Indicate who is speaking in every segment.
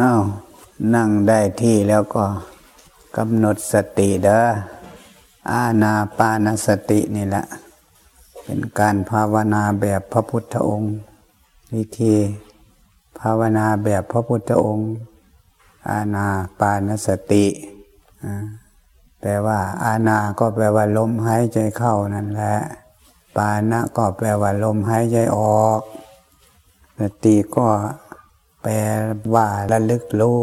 Speaker 1: อ้าวนั่งได้ที่แล้วก็กำหนดสติเด้ออาณาปานสตินี่แหละ เป็นการภาวนาแบบพระพุทธองค์ วิธีภาวนาแบบพระพุทธองค์ อาณาปานสติแปลว่า อาณาก็แปลว่าลมหายใจเข้านั่นแหละปานะก็แปลว่าลมหายใจออก สติก็ แปลว่าระลึกรู้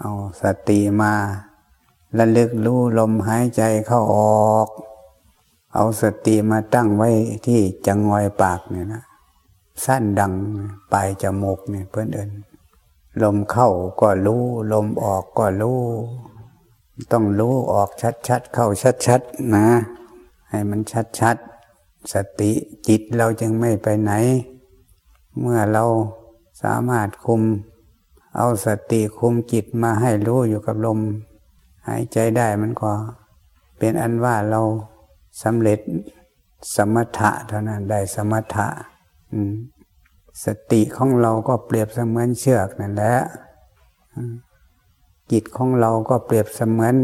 Speaker 1: เอาสติมาระลึกรู้ลมหายใจเข้าออก เอาสติมาตั้งไว้ที่จะงอยปากเนี่ยนะสั้นดังปลายจมูกเนี่ยเพื่อนเอินลมเข้าก็รู้ ลมออกก็รู้ ต้องรู้ออกชัดๆ เข้าชัดๆนะ ให้มันชัดๆ สติจิตเราจึงไม่ไปไหน เมื่อเรา สามารถคุม เอาสติคุมจิตมาให้รู้อยู่กับลม หายใจได้มันก็ เป็นอันว่าเราสำเร็จสมถะเท่านั้นได้สมถะสติของเราก็เปรียบเสมือนเชือกนั่นแหละจิตของเราก็เปรียบเสมือน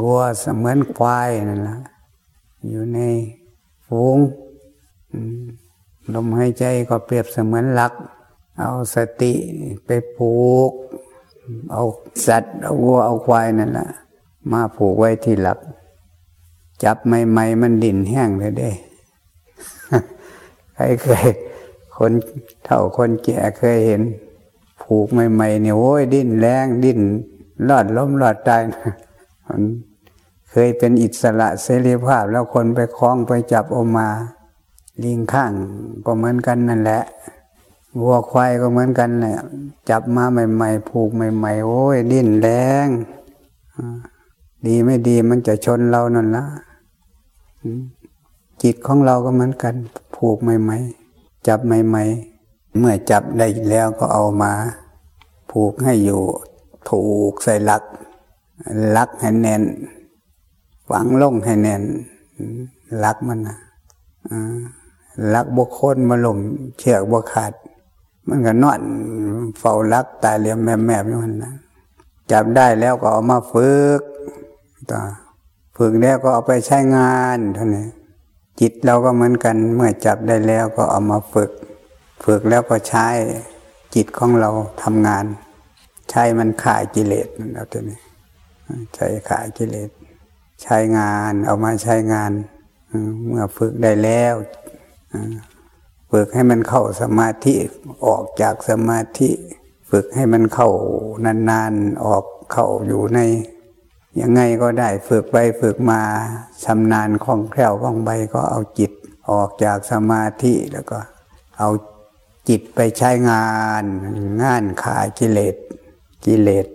Speaker 1: งัวเสมือนควายนั่นแหละอยู่ในฝูงลมหายใจก็เปรียบเสมือนหลัก เอาสติไปผูก เอาสัตว์เอาวัวเอาควายนั่นแหละมาผูกไว้ที่หลัก จับไม่ไม่มันดิ่นแห้งเลยเด้ใครเคยคนเท่าคนแก่เคยเห็น ผูกใหม่ๆเนี่ยโอ้ยดิ้นแรงดิ้นรอดล้มรอดตายมันเคยเป็นอิสระเสรีภาพ แล้วคนไปคล้องไปจับออกมา ลิงข้างก็เหมือนกันนั่นแหละ วัวควายก็เหมือนกันแหละจับมาใหม่ๆ ผูกใหม่ๆ โอ้ย ดิ้นแรงดีไม่ดีมันจะชนเรานั่นละจิตของเราก็เหมือนกัน ผูกใหม่ๆ จับใหม่ๆ เมื่อจับได้แล้วก็เอามา ผูกให้อยู่ ถูกใส่ลักลักให้แน่นฝังลงให้แน่นลักมันนะลักบกคนมาลมเชือกบกขาด มันก็นอนเฝ้าลักตายเหลี่ยมแมบๆอยู่มันนะจับได้แล้วก็เอามาฝึกต่อฝึกแล้วก็เอาไปใช้งานเท่านี้จิตเราก็เหมือนกัน เมื่อจับได้แล้วก็เอามาฝึก ฝึกแล้วก็ใช้จิตของเราทำงาน ใช้มันขายกิเลสแล้วตัวนี้ใช้ขายกิเลส ใช้งานเอามาใช้งาน เมื่อฝึกได้แล้ว ฝึกให้มันเข้าสมาธิออกจากสมาธิ ฝึกให้มันเข้านานๆออกเข้าอยู่ในยังไงก็ได้ฝึกไปฝึกมาชำนาญคล่องแคล่วคล่องใบก็เอาจิตออกจากสมาธิแล้วก็เอาจิตไปใช้งานงานขากิเลสกิเลส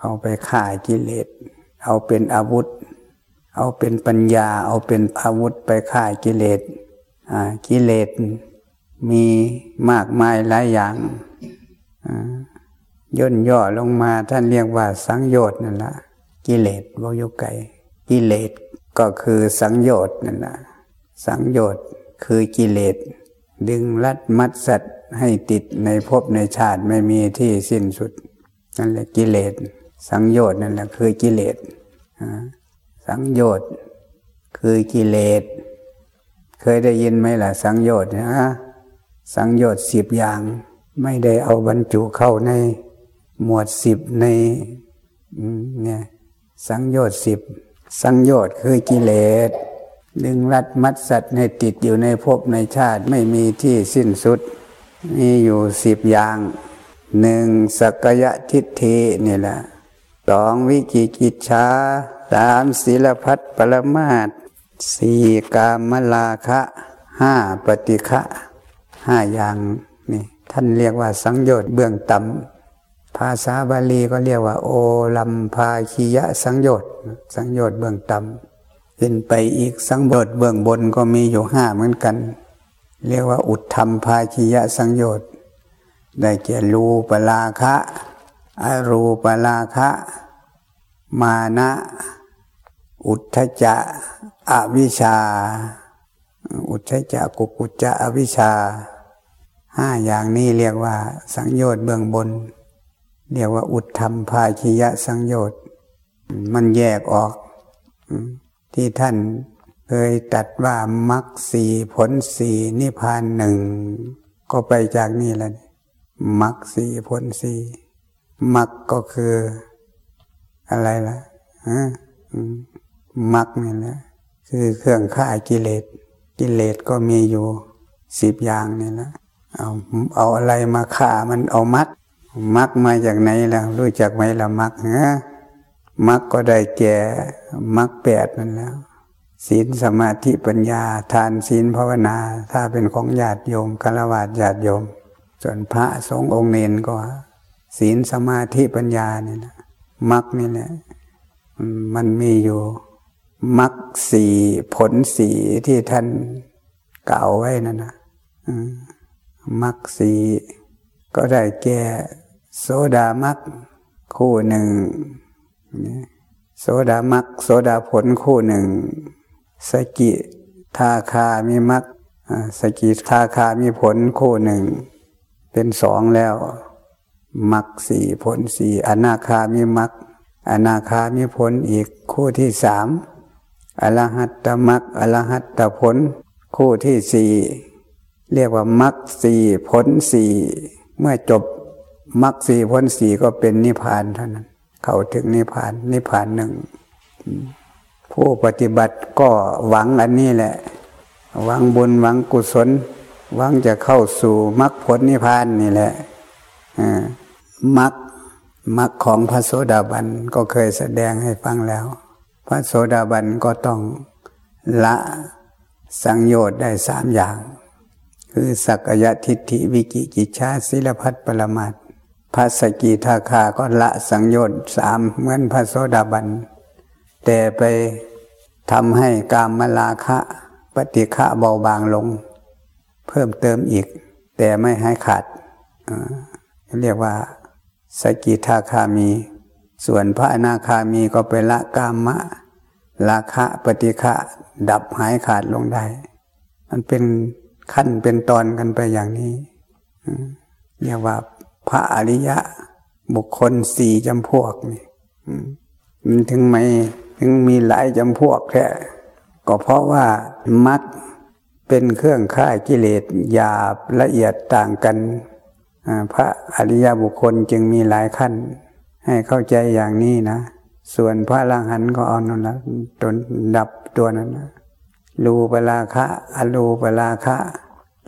Speaker 1: เอาไปขากิเลสเอาเป็นอาวุธ เอาเป็นปัญญา เอาเป็นอาวุธไปขากิเลส กิเลสมีมากมายหลายอย่างย่นย่อลงมาท่านเรียกว่าสังโยชน์นั่นละกิเลสวยุไกกิเลสก็คือสังโยชน์นั่นแหละสังโยชน์คือกิเลสดึงรัดมัดสัตว์ให้ติดในภพในชาติไม่มีที่สิ้นสุด นั่นแหละกิเลสสังโยชน์นั่นแหละคือกิเลสสังโยชน์คือกิเลส เคยได้ยินไหมล่ะ สังโยชน์นะสังโยชน์สิบอย่าง ไม่ได้เอาบรรจุเข้าในหมวดสิบในเนี่ยสังโยชน์สิบสังโยชน์คือกิเลสดึงรัดมัดสัตว์ให้ติดอยู่ในภพในชาติไม่มีที่สิ้นสุด มีอยู่สิบอย่างหนึ่งสักยะทิฏฐินี่แหละสองวิกิกิจชาสามศีลพัฒปรมาต สี่กามลาคะห้าปฏิฆะห้าอย่างนี่ท่านเรียกว่าสังโยชน์เบื้องต่ำภาษาบาลีก็เรียกว่า โอลัมพาคียะสังโยชน์สังโยชน์เบื้องต่ำขึ้นไปอีกสังโยชน์เบื้องบนก็มีอยู่ห้าเหมือนกัน เรียกว่าอุทธรรมภาคียะสังโยชน์ได้แก่รูปลาคะอรูปลาคะ มานะ อุทธจะอวิชา อุทธจะกุกุจจะอวิชาห้าอย่างนี้เรียกว่า สังโยชน์เบื้องบน เรียกว่า อุทธรรมภาคิยะสังโยชน์มันแยกออก ที่ท่านเคยตัดว่ามรรคสีผลสีนิพพานหนึ่งก็ไปจากนี่แหละมรรคสีผลสีมรรคก็คือ อะไรล่ะมรรคนี่แหละ คือเครื่องฆ่ากิเลส กิเลสก็มีอยู่สิบอย่างนี่แหละเอาเอาอะไรมาฆ่ามันเอามรรคมรรคมาจากไหนล่ะรู้จักไหมล่ะมรรคเนมรรคก็ได้แก่มรรคแปดนั่นแล้วศีลสมาธิปัญญา ทานศีลภาวนา ถ้าเป็นของญาติโยมกลวาดญาติโยม ส่วนพระสงฆ์องค์เนนก็ ศีลสมาธิปัญญาเนี่ยนะมรรคนี่แหละมันมีอยู่ มรรคสี่ผลสี่ที่ท่านกล่าวไว้นั่นนะมรรคสี่ก็ได้แก่โสดามรรคคู่หนึ่งโสดามรรคโสดาผลคู่หนึ่ง สกิทาคามีมรรคสกิทาคามีผลคู่หนึ่ง เป็นสองแล้วมรรคสี่ผลสี่อนาคามีมรรคอนาคามีผลอีกคู่ที่สาม อรหัตตมรรคอรหัตตผล คู่ที่สี่เรียกว่ามรรคสี่ผลสี่เมื่อจบมรรคสี่ผลสี่ก็เป็นนิพพานเท่านั้น เข้าถึงนิพพาน นิพพานหนึ่งผู้ปฏิบัติก็หวังอันนี้แหละ หวังบุญหวังกุศล หวังจะเข้าสู่มรรคผลนิพพานนี่แหละมรรคมรรคของพระโสดาบันก็เคยแสดงให้ฟังแล้ว ระโสดาบันก็ต้องละสังโยชน์ได้สามอย่าง คือสักยะทิฏฐิวิกิกิจชาศิลพัตปรมาตพระสกิทาคาก็ละสังโยชน์สามเหมือนพระโสดาบัน แต่ไปทำให้กามมลาคะปฏิฆะเบาบางลง เพิ่มเติมอีก แต่ไม่ให้ขาดเรียกว่าสกิทาคามี ส่วนพระอนาคามีก็ไปละกามะ ราคะปฏิฆะดับหายขาดลงได้ มันเป็นขั้นเป็นตอนกันไปอย่างนี้เรียกว่าพระอริยะ บุคคลสี่จำพวกนี่มันถึงไม่ถึงมีหลายจำพวกแค่ก็เพราะว่ามัดเป็นเครื่องฆ่ากิเลสหยาบละเอียดต่างกัน พระอริยบุคคลจึงมีหลายขั้น ให้เข้าใจอย่างนี้นะ ส่วนพระลังหันก็เอานั่นละจนดับตัวนั้นนะรูปราคะอรูปราคะ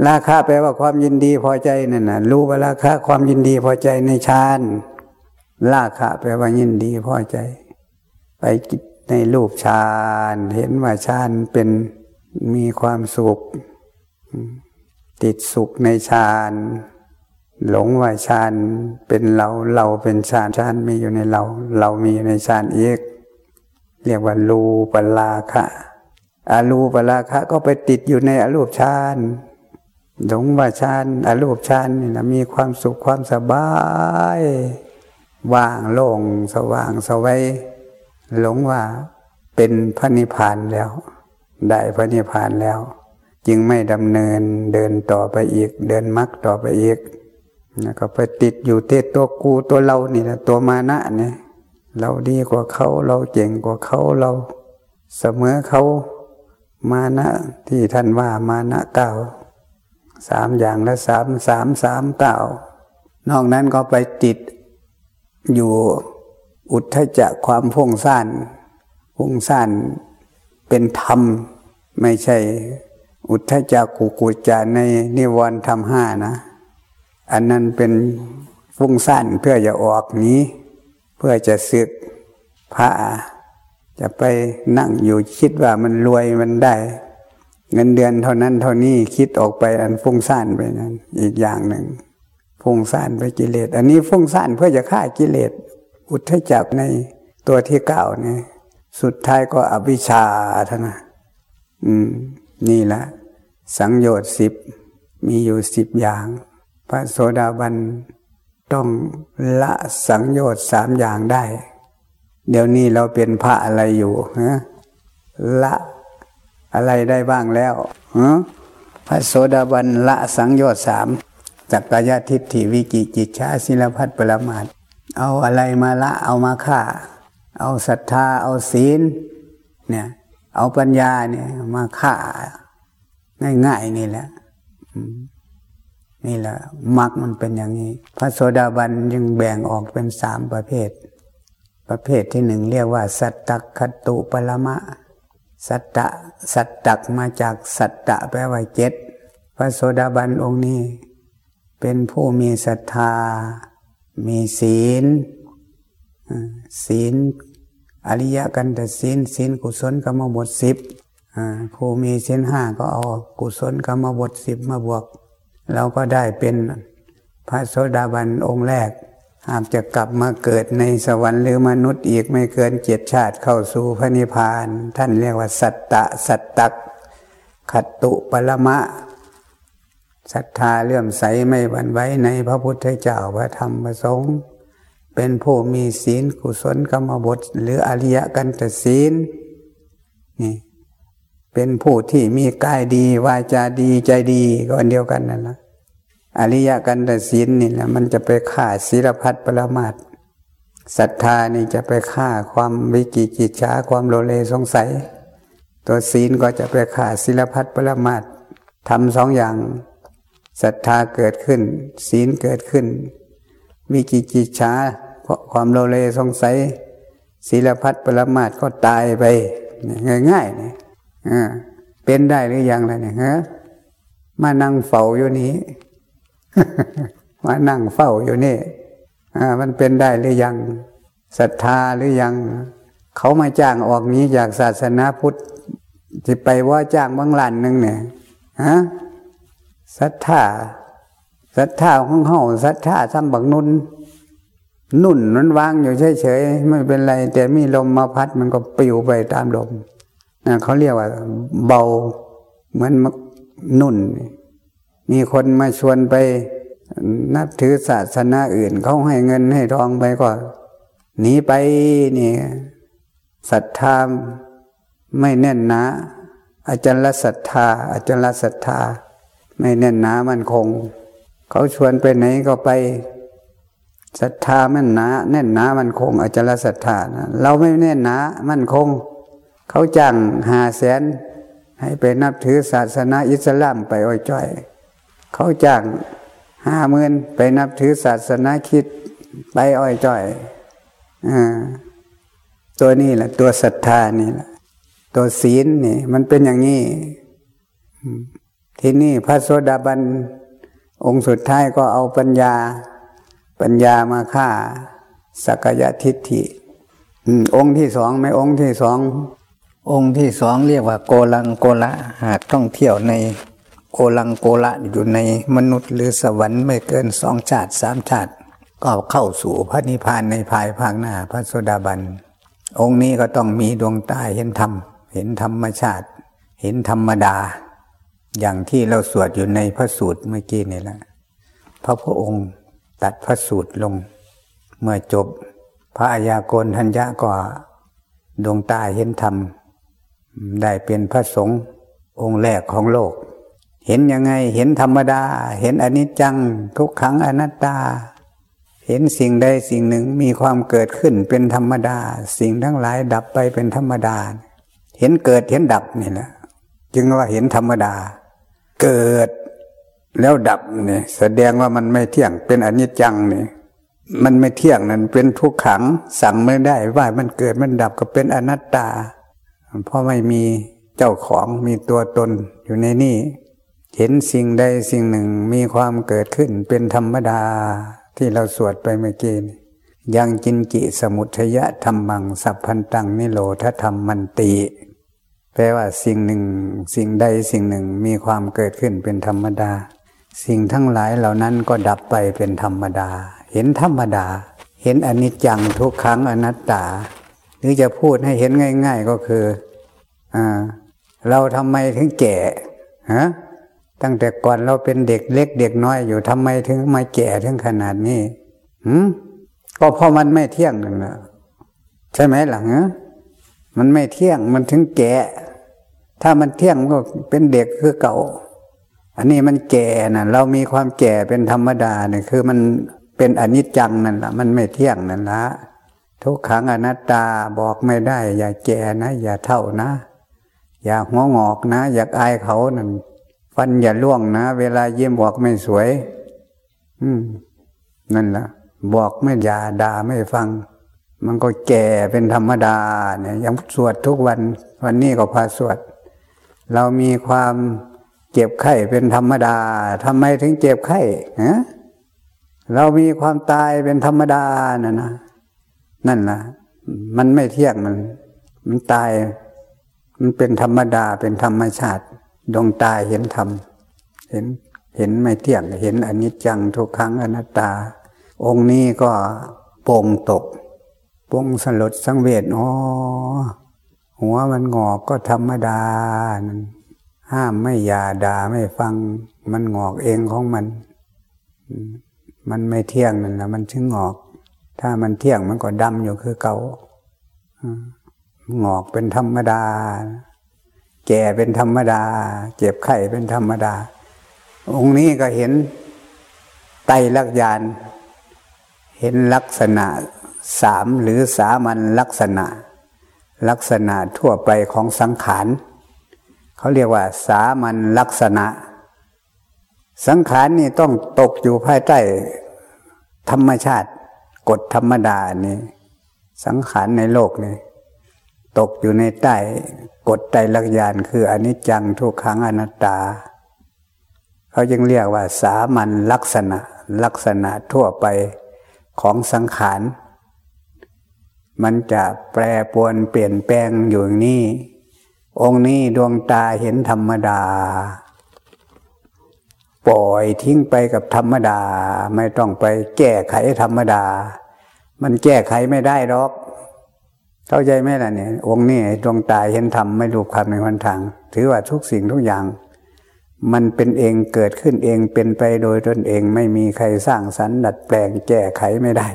Speaker 1: ราคะแปลว่าความยินดีพอใจนั่นนะรูปราคะความยินดีพอใจในฌานราคะแปลว่ายินดีพอใจ ไปในรูปฌานเห็นว่าฌานเป็นมีความสุข ติดสุขในฌาน หลงว่าฌานเป็นเราเราเป็นฌานฌานมีอยู่ในเรา เรามีในฌานเอกเรียกว่ารูปลาคะอารูปลาคะก็ไปติดอยู่ในอรูปฌานหลงว่าฌานอรูปฌานนี่นะมีความสุขความสบายว่างโล่งสว่างสวัยหลงว่าเป็นพระนิพพานแล้ว ได้พระนิพพานแล้ว จึงไม่ดำเนินเดินต่อไปอีก เดินมรรคต่อไปอีก นะก็ไปติดอยู่เตตัวกูตัวเรานี่นะตัวมานะเนี่ยเราดีกว่าเขาเราเจ๋งกว่าเขาเราเสมอเขามานะที่ท่านว่ามานะเก้าสามอย่างละสามสามสามเก้านอกนั้นก็ไปติดอยู่อุทธจักความพุ่งสั้นพุ่งสั้นเป็นธรรม ไม่ใช่อุทธจักกุกุจาในนิวรณ์ธรรมห้านะ อันนั้นเป็นฟุ้งสั้นเพื่อจะออกนี้ เพื่อจะสึกพระจะไปนั่งอยู่คิดว่ามันรวยมันได้ เงินเดือนเท่านั้นเท่านี้คิดออกไปอันฟุ้งซ่านไปนั้น อีกอย่างหนึ่งฟุ้งซ่านไปกิเลส อันนี้ฟุ้งซ่านเพื่อจะฆ่ากิเลส อุทธจักในตัวที่เก้านี่สุดท้ายก็อวิชชาท่านะอืม นี่แหละสังโยชน์สิบมีอยู่สิบอย่าง พระโสดาบันต้องละสังโยชน์สามอย่างได้ เดี๋ยวนี้เราเป็นพระอะไรอยู่ฮะละอะไรได้บ้างแล้วฮะพระโสดาบันละสังโยชน์สามจักรยทิฏฐิวิกิจิชาศิลพัฒปรมาตเอาอะไรมาละเอามาฆ่า เอาศรัทธาเอาศีลเนี่ยเอาปัญญาเนี่ยมาฆ่าง่ายๆนี่แหละ นี่แหละมรรคมันเป็นอย่างนี้ พระโสดาบันยังแบ่งออกเป็นสามประเภท ประเภทที่หนึ่งเรียกว่า สัตตคตุปรมะ สัตตะสัตตักมาจากสัตตะแปลว่าเจ็ดพระโสดาบันองค์นี้ เป็นผู้มีศรัทธา มีศีล ศีล อริยกันตศีลศีลกุศลกรรมบทสิบผู้มีศีลห้าก็เอากุศลกรรมบทสิบมาบวก เราก็ได้เป็นพระโสดาบันองค์แรก หากจะกลับมาเกิดในสวรรค์หรือมนุษย์อีกไม่เกินเจ็ดชาติเข้าสู่พระนิพพาน ท่านเรียกว่าสัตตะสัตตักขัตตุปรมะศรัทธาเลื่อมใสไม่หวั่นไหวในพระพุทธเจ้าพระธรรมพระสงฆ์เป็นผู้มีศีลกุศลกรรมบทหรืออริยกันตศีลนี่ เป็นผู้ที่มีกายดี วาจาดีใจดีก็อันเดียวกันนั่นแหละอริยกันตศีลนี่แหละมันจะไปฆ่าศีลพัดปรมาตศรัทธานี่จะไปฆ่าความวิกิจิจฉาความโลเลสงสัย ตัวศีลก็จะไปฆ่าศีลพัดปรมาตทำสองอย่างศรัทธาเกิดขึ้น ศีลเกิดขึ้น วิกิจิจฉาความโลเลสงสัยศีลพัดปรมาตก็ตายไป ง่ายๆเนี่ย เป็นได้หรือยังล่ะเนี่ยฮะมานั่งเฝ้าอยู่นี้มานั่งเฝ้าอยู่นี่มันเป็นได้หรือยังศรัทธาหรือยัง เขามาจ้างออกนี้จากศาสนาพุทธจะไปว่าจ้างบางหลันหนึ่งเนี่ยฮะศรัทธาศรัทธาของเฮาศรัทธาทำบักนุนนุ่นมันวางอยู่เฉยๆไม่เป็นไร แต่มีลมมาพัดมันก็ปลิวไปตามลม เขาเรียกว่า เบาเหมือนนุ่น มีคนมาชวนไปนับถือศาสนาอื่น เขาให้เงินให้ทองไปก็หนีไปนี่ศรัทธาไม่แน่นหนาอาจารย์ศรัทธาอาจารย์ศรัทธา ไม่แน่นหนามันคง เขาชวนไปไหนก็ไปศรัทธามันหนา แน่นหนามันคงอาจารย์ศรัทธานะเราไม่แน่นหนามันคง เขาจ้างหาแสนให้ไปนับถือศาสนาอิสลามไปอ้อยจ้อย เขาจ้างห้าหมื่นไปนับถือศาสนาคิดไปอ้อยจ้อยอตัวนี้แหละ ตัวศรัทธานี่แหละตัวศีลนี่ มันเป็นอย่างนี้ที่นี่พระโสดาบัน องค์สุดท้ายก็เอาปัญญา ปัญญามาฆ่าสักยะทิฏฐิองค์ที่สองไม่องค์ที่สอง องค์ที่สองเรียกว่าโกลังโกละหากท่องเที่ยวในโกลังโกละอยู่ในมนุษย์หรือสวรรค์ไม่เกินสองชาติสามชาติ ก็เข้าสู่พระนิพพานในภายภาคหน้าพระโสดาบัน องค์นี้ก็ต้องมีดวงตาเห็นธรรม เห็นธรรมชาติ เห็นธรรมดา อย่างที่เราสวดอยู่ในพระสูตรเมื่อกี้นี่แหละพระพุทธองค์ตัดพระสูตรลง เมื่อจบ พระอายาโกนทัญญาก็ดวงตาเห็นธรรม ได้เป็นพระสงฆ์องค์แรกของโลก เห็นยังไงเห็นธรรมดา เห็นอนิจจังทุกขังอนัตตา เห็นสิ่งใดสิ่งหนึ่งมีความเกิดขึ้นเป็นธรรมดา สิ่งทั้งหลายดับไปเป็นธรรมดา เห็นเกิดเห็นดับนี่แหละจึงว่าเห็นธรรมดา เกิดแล้วดับเนี่ยแสดงว่ามันไม่เที่ยงเป็นอนิจจังเนี่ยมันไม่เที่ยงนั่นเป็นทุกขัง สั่งไม่ได้ว่ามันเกิดมันดับก็เป็นอนัตตา เพราะไม่มีเจ้าของมีตัวตนอยู่ในนี่ เห็นสิ่งใดสิ่งหนึ่งมีความเกิดขึ้นเป็นธรรมดาที่เราสวดไปเมื่อกี้ยังจินกิสมุทยะธรรมัง สัพพันตังนิโรธธรรมมันติแปลว่าสิ่งหนึ่ง สิ่งใดสิ่งหนึ่งมีความเกิดขึ้นเป็นธรรมดา สิ่งทั้งหลายเหล่านั้นก็ดับไปเป็นธรรมดา เห็นธรรมดา เห็นอนิจจังทุกครั้งอนัตตา หรือจะพูดให้เห็นง่าย ๆ ก็คืออเราทำไมถึงแก่ฮะตั้งแต่ก่อนเราเป็นเด็กเล็กเด็กน้อยอยู่ทำไมถึงมาแก่ถึงขนาดนี้หืมก็เพราะมันไม่เที่ยงนั่นแหละใช่ไหมหลังมันไม่เที่ยงมันถึงแก่ ถ้ามันเที่ยงก็เป็นเด็กคือเก่า อันนี้มันแก่นะเรามีความแก่เป็นธรรมดาเนี่ยคือมันเป็นอนิจจังนั่นแหละมันไม่เที่ยงนั่นละ ทุกขังอนัตตาบอกไม่ได้ อย่าแก่นะ อย่าเท่านะ อย่าหัวงอกนะ อยากอายเขานั่นฟันอย่าล่วงนะ เวลาเยี่ยมบอกไม่สวย อืม นั่นละบอกไม่อย่าด่าไม่ฟัง มันก็แก่เป็นธรรมดา เนี่ย ยังสวดทุกวัน วันนี้ก็พาสวด เรามีความเจ็บไข้เป็นธรรมดาทำไมถึงเจ็บไข้ฮะเรามีความตายเป็นธรรมดานะนะ นั่นละมันไม่เที่ยงมัน มันตาย มันเป็นธรรมดาเป็นธรรมชาติดวงตาเห็นธรรม เห็นเห็นไม่เที่ยง เห็นอนิจจังทุกครั้งอนัตตา องค์นี้ก็โป่งตกปงสลดสังเวชอ๋อหัวมันงอกก็ธรรมดา ห้ามไม่ยาด่าไม่ฟัง มันงอกเองของมัน มันไม่เที่ยงนั่นแหละมันถึงงอก ถ้ามันเที่ยงมันก็ดำอยู่คือเก่างอกเป็นธรรมดา แก่เป็นธรรมดา เจ็บไข้เป็นธรรมดา องค์นี้ก็เห็นไตลักยานเห็นลักษณะสามหรือสามัญลักษณะ ลักษณะทั่วไปของสังขารเขาเรียกว่า สามัญลักษณะ สังขารนี่ต้องตกอยู่ภายใต้ธรรมชาติ กฎธรรมดานี่สังขารในโลกนี่ตกอยู่ในใต้กฎใจลักยานคืออนิจจังทุกขังอนัตตา เขาจึงเรียกว่า สามัญลักษณะลักษณะทั่วไปของสังขาร มันจะแปรปวนเปลี่ยนแปลงอยู่อย่างนี้องค์นี้ดวงตาเห็นธรรมดา ปล่อยทิ้งไปกับธรรมดา ไม่ต้องไปแก้ไขธรรมดา มันแก้ไขไม่ได้หรอก เข้าใจไหมล่ะเนี่ย องค์นี้ดวงตาเห็นธรรมไม่รู้คำในวันทาง ถือว่าทุกสิ่งทุกอย่าง มันเป็นเองเกิดขึ้นเองเป็นไปโดยตนเองไม่มีใครสร้างสรรค์ดัดแปลงแก้ไขไม่ได้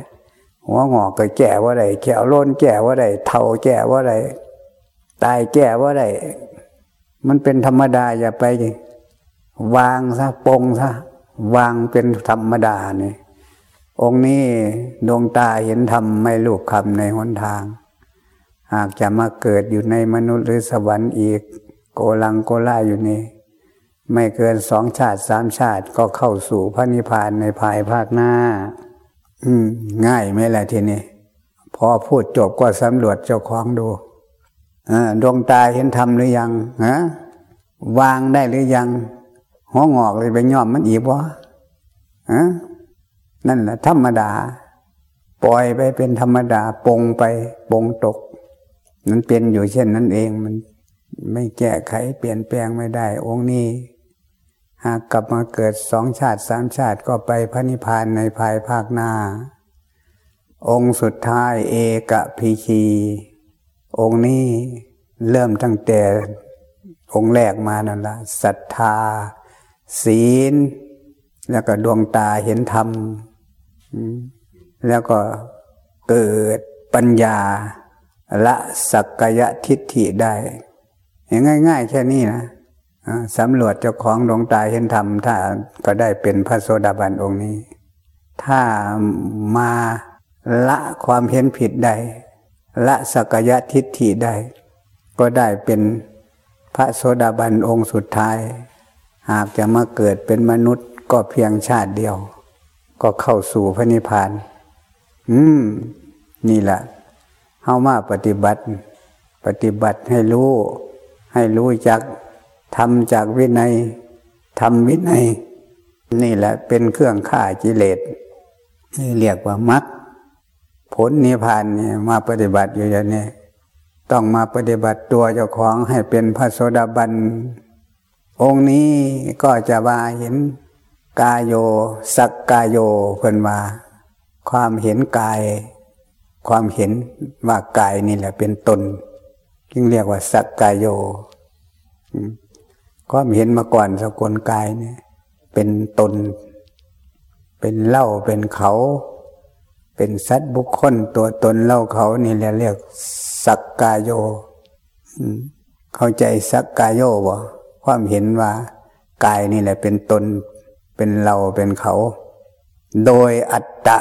Speaker 1: หัวงอกก็แก่ว่าไรแก้วล้นแก่ว่าไรเท่าแก่ว่าไรตายแก่ว่าไรมันเป็นธรรมดาอย่าไป วางซะปงซะวางเป็นธรรมดาเนี่ยองค์นี้ดวงตาเห็นธรรมไม่ลูกคำในหนทาง หากจะมาเกิดอยู่ในมนุษย์หรือสวรรค์อีก โกลังโกล่าอยู่นี่ ไม่เกินสองชาติสามชาติก็เข้าสู่พระนิพพานในภายภาคหน้า อืม ง่ายไหมล่ะทีนี้พอพูดจบก็สำรวจเจ้าของดูดวงตาเห็นธรรมหรือยังฮะวางได้หรือยัง หัวงอกเลยไปย่อมมันอีกวะฮะนั่นแหละธรรมดา ปล่อยไปเป็นธรรมดาปงไปปงตก มันเป็นอยู่เช่นนั้นเองมันไม่แก้ไขเปลี่ยนแปลงไม่ได้ องค์นี้ หากกลับมาเกิดสองชาติสามชาติก็ไปพระนิพพานในภายภาคหน้า องค์สุดท้ายเอกพีชีองค์นี้เริ่มตั้งแต่องค์แรกมานั่นละศรัทธา ศีล แล้วก็ดวงตาเห็นธรรม แล้วก็เกิดปัญญา ละสักกายทิฏฐิได้ง่าย ๆ แค่นี้นะสำรวจเจ้าของดวงตาเห็นธรรม ถ้าก็ได้เป็นพระโสดาบันองค์นี้ ถ้ามาละความเห็นผิดได้ ละสักยะทิฏฐิได้ ก็ได้เป็นพระโสดาบันองค์สุดท้าย หากจะมาเกิดเป็นมนุษย์ก็เพียงชาติเดียว ก็เข้าสู่พระนิพพาน อืม นี่แหละเข้ามาปฏิบัติ ปฏิบัติให้รู้ ให้รู้จักทำจากวินัยทำวินัย นี่แหละเป็นเครื่องฆ่ากิเลสนี่เรียกว่ามรรคผลนิพพานเนี่ยมาปฏิบัติอยู่อย่างนี้ต้องมาปฏิบัติตัวเจ้าของให้เป็นพระโสดาบัน องค์นี้ก็จะว่าเห็นกายโย สักกายโยเพิ่นว่าความเห็นกาย ความเห็นว่ากายนี่แหละเป็นตนจึงเรียกว่า สักกายโยความเห็นมาก่อนสกุลกายเนี่ย เป็นตน เป็นเล่าเป็นเขา เป็นสัตว์บุคคลตัวตนเล่าเขานี่เรียกเรียก สักกายโยเข้าใจสักกายโยบ่ ความเห็นว่ากายนี่แหละเป็นตนเป็นเราเป็นเขา โดยอัตตะ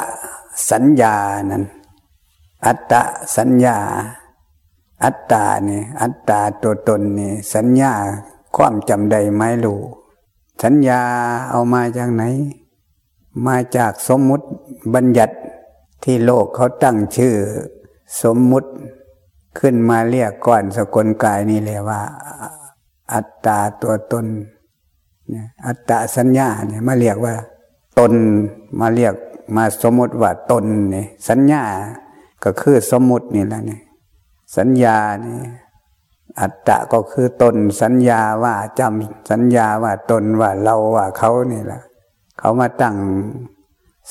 Speaker 1: สัญญานั้น อัตตะสัญญา อัตตานี่อัตตาตัวตนนี่สัญญาความจำใดไม่รู้สัญญาเอามาจากไหน มาจากสมมุติบัญญัติที่โลกเขาตั้งชื่อ สมมุติขึ้นมาเรียกก่อนสกลกายนี่เลยว่า อัตตาตัวตนเนี่ยอัตตาสัญญาเนี่ยมาเรียกว่า ตนมาเรียกมาสมมติว่าตนเนี่ยสัญญาก็คือสมมตินี่แหละเนี่ยสัญญานี่อัตตะก็คือตนสัญญาว่าจำสัญญาว่าตนว่าเราว่าเขานี่แหละเขามาตั้ง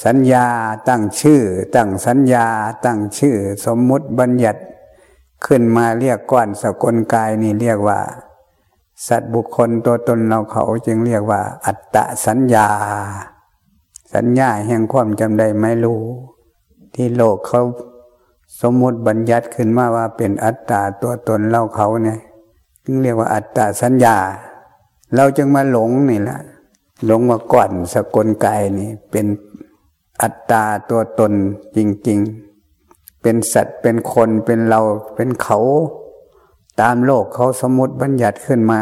Speaker 1: สัญญาตั้งชื่อ ตั้งสัญญา ตั้งชื่อ สมมุติบัญญัติ ขึ้นมาเรียกก้อนสกลกายนี่เรียกว่า สัตว์บุคคลตัวตนเราเขาจึงเรียกว่า อัตตะสัญญา สัญญาแห่งความจำได้ไม่รู้ ที่โลกเขาสมมติบัญญัติขึ้นมาว่าเป็นอัตตาตัวตนเราเขาเนี่ยจึงเรียกว่าอัตตาสัญญา เราจึงมาหลงนี่แหละหลงมาก่อนสกลกายนี่ เป็นอัตตาตัวตนจริง ๆ เป็นสัตว์เป็นคนเป็นเราเป็นเขา ตามโลกเขาสมมติบัญญัติขึ้นมา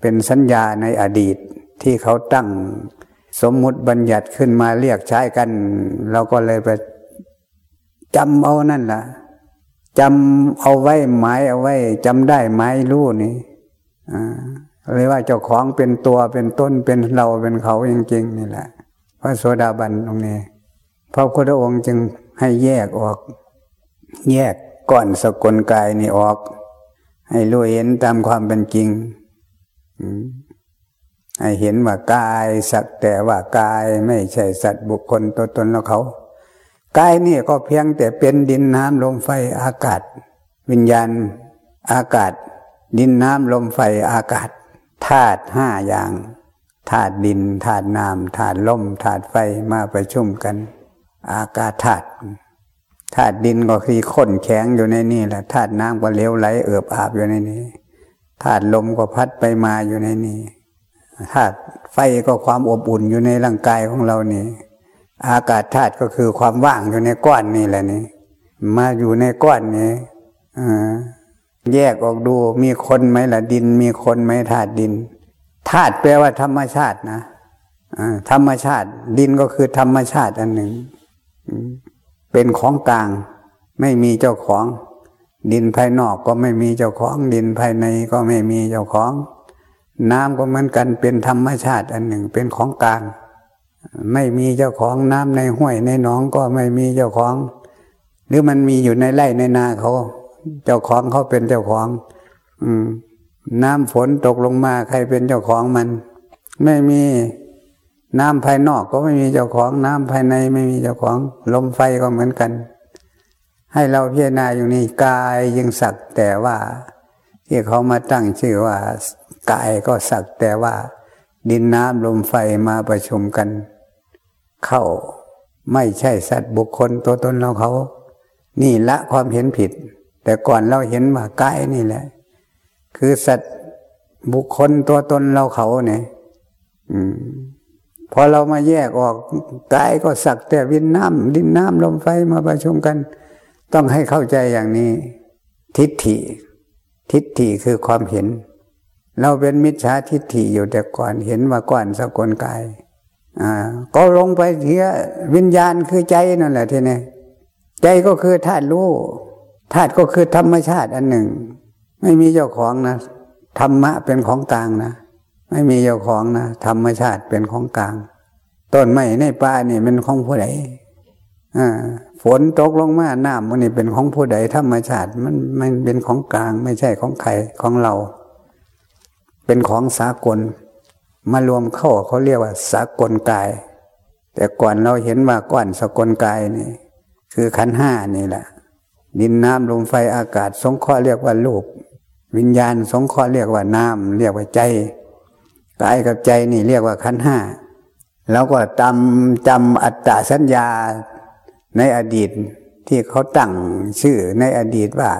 Speaker 1: เป็นสัญญาในอดีตที่เขาตั้งสมมุติบัญญัติขึ้นมาเรียกใช้กัน เราก็เลยไปจำเอานั่นล่ะจำเอาไว้หมายเอาไว้จำได้หมายรู้นี่เลยกว่าเจ้าของเป็นตัวเป็นต้นเป็นเราเป็นเขาจริงๆนี่แหละ พระโสดาบันตรงนี้พระพุทธองค์จึงให้แยกออก แยก ก่อนสกลกายนี่ออก ให้รู้เห็นตามความเป็นจริงให้เห็นว่ากายสักแต่ว่ากายไม่ใช่สัตว์บุคคลตัวตนแล้วเขากายนี่ก็เพียงแต่เป็นดินน้ำลมไฟอากาศ วิญญาณอากาศ ดินน้ำลมไฟอากาศธาตุห้าอย่างธาตุดินธาตุน้ำธาตุลมธาตุไฟมาประชุมกัน อากาศธาตุ ธาตุดินก็คือข้นแข็งอยู่ในนี่แหละธาตุน้ำก็เลี้ยวไหลเอือบอาบอยู่ในนี้ธาตุลมก็พัดไปมาอยู่ในนี้ธาตุไฟก็ความอบอุ่นอยู่ในร่างกายของเรานี่ อากาศธาตุก็คือความว่างอยู่ในก้อนนี่แหละนี่ มาอยู่ในก้อนนี้แยกออกดูมีคนไหมล่ะดิน มีคนไหมธาตุดินธาตุแปลว่าธรรมชาตินะธรรมชาติ ดินก็คือธรรมชาติอันหนึ่ง เป็นของกลาง ไม่มีเจ้าของ ดินภายนอกก็ไม่มีเจ้าของ ดินภายในก็ไม่มีเจ้าของ น้ำก็เหมือนกันเป็นธรรมชาติอันหนึ่งเป็นของกลาง ไม่มีเจ้าของน้ำในห้วยในหนองก็ไม่มีเจ้าของ หรือมันมีอยู่ในไร่ในนาเขา เจ้าของเขาเป็นเจ้าของ อืม น้ำฝนตกลงมาใครเป็นเจ้าของมัน ไม่มี น้ำภายนอกก็ไม่มีเจ้าของ น้ำภายในไม่มีเจ้าของ ลมไฟก็เหมือนกัน ให้เราพิจารณาอยู่นี่กายยังสักแต่ว่า ที่เขามาตั้งชื่อว่ากายก็สักแต่ว่า ดินน้ำลมไฟมาประชุมกัน เข้าไม่ใช่สัตว์บุคคลตัวตนเราเขา นี่ละความเห็นผิด แต่ก่อนเราเห็นว่ากายนี่แหละ คือสัตว์บุคคลตัวตนเราเขาเนี่ย พอเรามาแยกออกกายก็สักแต่วินน้ำดินน้ำลมไฟมาประชุมกัน ต้องให้เข้าใจอย่างนี้ ทิฏฐิ ทิฏฐิคือความเห็น เราเป็นมิจฉาทิฏฐิอยู่แต่ก่อนเห็นว่าก่อนสกลกายก็ลงไปเทียวิญญาณคือใจนั่นแหละทีนี้ใจก็คือธาตุรู้ธาตุก็คือธรรมชาติอันหนึ่ง ไม่มีเจ้าของนะธรรมะเป็นของกลางนะ ไม่มีเจ้าของนะธรรมชาติเป็นของกลาง ต้นไม้ในป่านี่เป็นของผู้ใดฝนตกลงมาน้ำมันนี่เป็นของผู้ใดธรรมชาติมันมันเป็นของกลาง ไม่ใช่ของใครของเรา เป็นของสากล มารวมเข้าเขาเรียกว่า สากลกาย แต่ก่อนเราเห็นว่าก้อนสกลกายนี่ คือขันห้านี่แหละดินน้ำลมไฟอากาศ สงเคราะห์เรียกว่าลูกวิญญาณ สงเคราะห์เรียกว่าน้ำเรียกว่าใจ กายกับใจนี่เรียกว่าขันห้าแล้วก็จำจำอัตตาสัญญาในอดีตที่เขาตั้งชื่อในอดีตว่า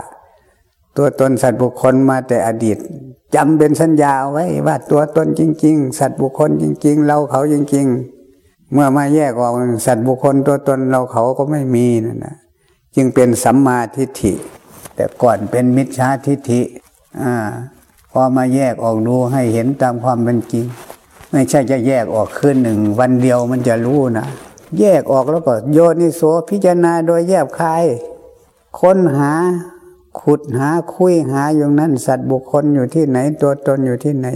Speaker 1: ตัวตนสัตว์บุคคลมาแต่อดีตจำเป็นสัญญาไว้ว่าตัวตนจริง ๆ สัตว์บุคคลจริง ๆ เราเขาจริง ๆ เมื่อมาแยกออกสัตว์บุคคลตัวตนเราเขาก็ไม่มีนั่นนะจึงเป็นสัมมาทิฏฐิ แต่ก่อนเป็นมิจฉาทิฏฐิอ่า อมาแยกออกดูให้เห็นตามความเป็นจริง ไม่ใช่จะแยกออกคืนหนึ่งวันเดียวมันจะรู้นะแยกออกแล้วก็โยนิโสพิจารณาโดยแยบคาย ค้นหาขุดหาคุยหาอยู่นั้น สัตว์บุคคลอยู่ที่ไหน ตัวตนอยู่ที่ไหน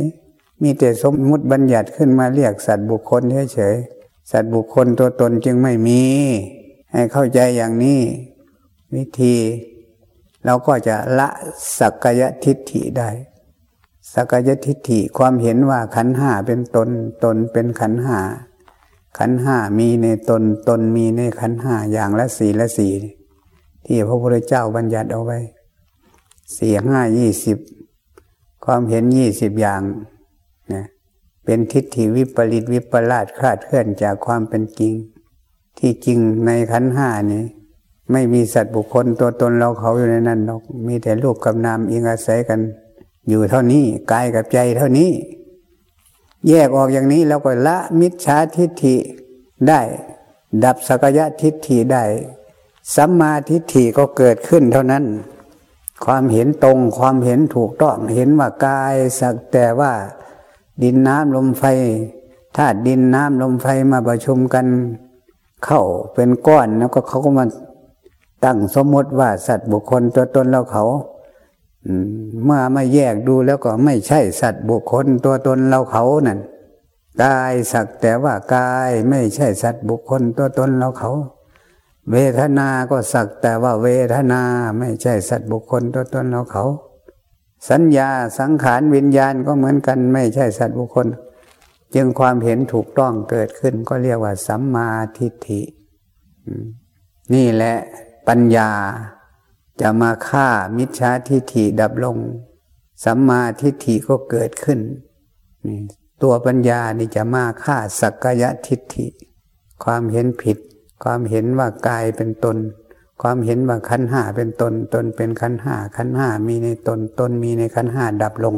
Speaker 1: มีแต่สมมุติบัญญัติขึ้นมาเรียกสัตว์บุคคลเฉยๆสัตว์บุคคลตัวตนจึงไม่มี ให้เข้าใจอย่างนี้ วิธี เราก็จะละสักกายทิฏฐิได้ สักยทิฏฐิความเห็นว่าขันห้าเป็นตนตนเป็นขันห้าขันห้ามีในตนตนมีในขันห้าอย่างละสี่ละสี่ที่พระพุทธเจ้าบัญญัติเอาไว้สี่ห้ายี่สิบความเห็นยี่สิบอย่างนะเป็นทิฏฐิวิปริตวิปลาสคลาดเคลื่อนจากความเป็นจริง ที่จริงในขันห้านี้ ไม่มีสัตว์บุคคลตัวตนเราเขาอยู่ในนั้นหรอก มีแต่รูปกับนามอิงอาศัยกัน อยู่เท่านี้กายกับใจเท่านี้ แยกออกอย่างนี้แล้วก็ละมิจฉาทิฏฐิได้ ดับสกยะทิฏฐิได้สัมมาทิฏฐิก็เกิดขึ้นเท่านั้น ความเห็นตรงความเห็นถูกต้องเห็นว่ากายสักแต่ว่าดินน้ำลมไฟธาตุดินน้ำลมไฟมาประชุมกันเข้าเป็นก้อนแล้วก็เขาก็มาตั้งสมมติว่าสัตว์บุคคลตัวตนเราเขา เมื่อไมาแยกดูแล้วก็ไม่ใช่สัตว์บุคคลตัวตนเราเขานั่นกายสักแต่ว่ากายไม่ใช่สัตว์บุคคลตัวตนเราเขา เวทนา ก็สักแต่ว่าเวทนาไม่ใช่สัตว์บุคคลตัวตนเราเขา สัญญาสังขารวิญญาณก็เหมือนกันไม่ใช่สัตว์บุคคล จึงความเห็นถูกต้องเกิดขึ้นก็เรียกว่าสัมมาทิฏฐินี่แหละปัญญา จะมาฆ่ามิจฉาทิฏฐิดับลง สัมมาทิฏฐิก็เกิดขึ้น ตัวปัญญานี่จะมาฆ่าสักกายทิฏฐิ ความเห็นผิด ความเห็นว่ากายเป็นตน ความเห็นว่าขันห้าเป็นตน ตนเป็นขันห้าขันห้ามีในตน ตนมีในขันห้าดับลง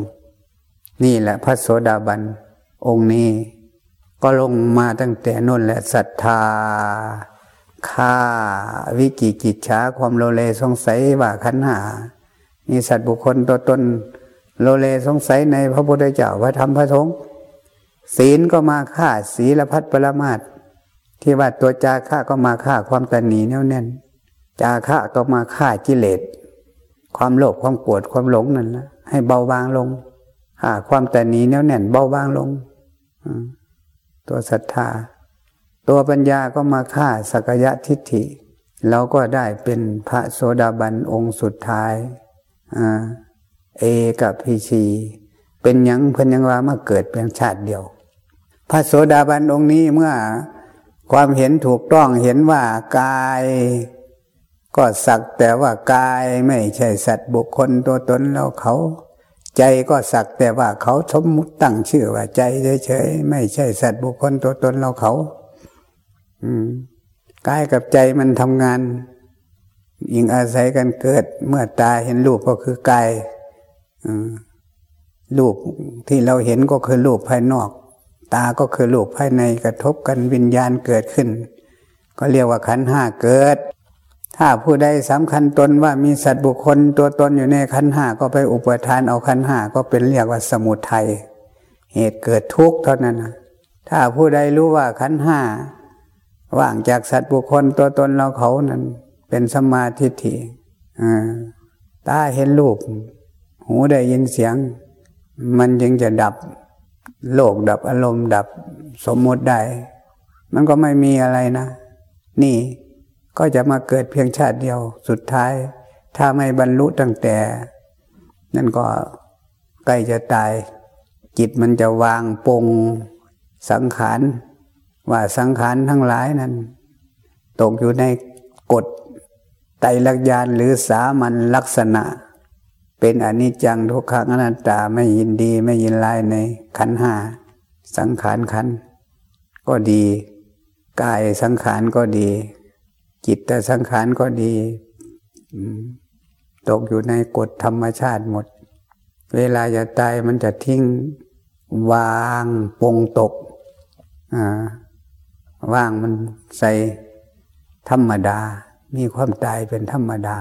Speaker 1: นี่แหละพระโสดาบัน องค์นี้ ก็ลงมาตั้งแต่นนแหละศรัทธา ฆ่าวิกิกิจฉาความโลเลสงสัยว่าขันหามีสัตว์บุคคลตัวตนโลเลสงสัยในพระพุทธเจ้าพระธรรมพระสงฆ์ศีลก็มาฆ่าศีลพัดปรมาตที่ว่าตัวจาฆ่าก็มาฆ่าความตันหนีแน่วแน่น จาฆ่าก็มาฆ่ากิเลสความโลภความปวดความหลงนั่นนะให้เบาบางลงฆ่าความตันหนีแน่วแน่นเบาบางลงตัวศรัทธา ตัวปัญญาก็มาฆ่าสักยะทิฏฐิเราก็ได้เป็นพระโสดาบันองค์สุดท้ายเอกับพีชีเป็นยังเพิ่นยังว่ามาเกิดเป็นชาติเดียว พระโสดาบันองค์นี้เมื่อความเห็นถูกต้องเห็นว่ากาย ก็สักแต่ว่ากายไม่ใช่สัตว์บุคคลตัวตนแล้วเขา ใจก็สักแต่ว่าเขาสมมุติตั้งชื่อว่าใจเฉยๆไม่ใช่สัตว์บุคคลตัวตนเราเขา กายกับใจมันทำงาน ยิงอาศัยกันเกิด เมื่อตาเห็นรูปก็คือกายรูปที่เราเห็นก็คือรูปภายนอก ตาก็คือลูกภายในกระทบกันวิญญาณเกิดขึ้น ก็เรียกว่าขันห้าเกิด ถ้าผู้ใดสำคัญตนว่ามีสัตว์บุคคลตัวตนอยู่ในขันห้าก็ไปอุปทานเอาขันห้าก็เป็นเรียกว่าสมุทัยเหตุเกิดทุกข์เท่านั้นถ้าผู้ใดรู้ว่าขันห้า ว่างจากสัตว์บุคคลตัวตนเราเขานั้น เป็นสมาธิฐิตาเห็นรูป หูได้ยินเสียง มันยังจะดับโลกดับอารมณ์ดับสมมติได้ มันก็ไม่มีอะไรนะ นี่ก็จะมาเกิดเพียงชาติเดียวสุดท้าย ถ้าไม่บรรลุตั้งแต่ นั่นก็ใกล้จะตาย จิตมันจะวางปงสังขาร ว่าสังขารทั้งหลายนั้น ตกอยู่ในกฎไตรลักษณ์หรือสามัญลักษณะ เป็นอนิจจังทุกขังอนัตตาไม่ยินดีไม่ยินร้ายในขันห้าสังขารขันก็ดีกายสังขารก็ดี จิตแต่สังขารก็ดีตกอยู่ในกฎธรรมชาติหมด เวลาจะตายมันจะทิ้งวางปงตก อ่า ว่างมันใส่ธรรมดา มีความตายเป็นธรรมดา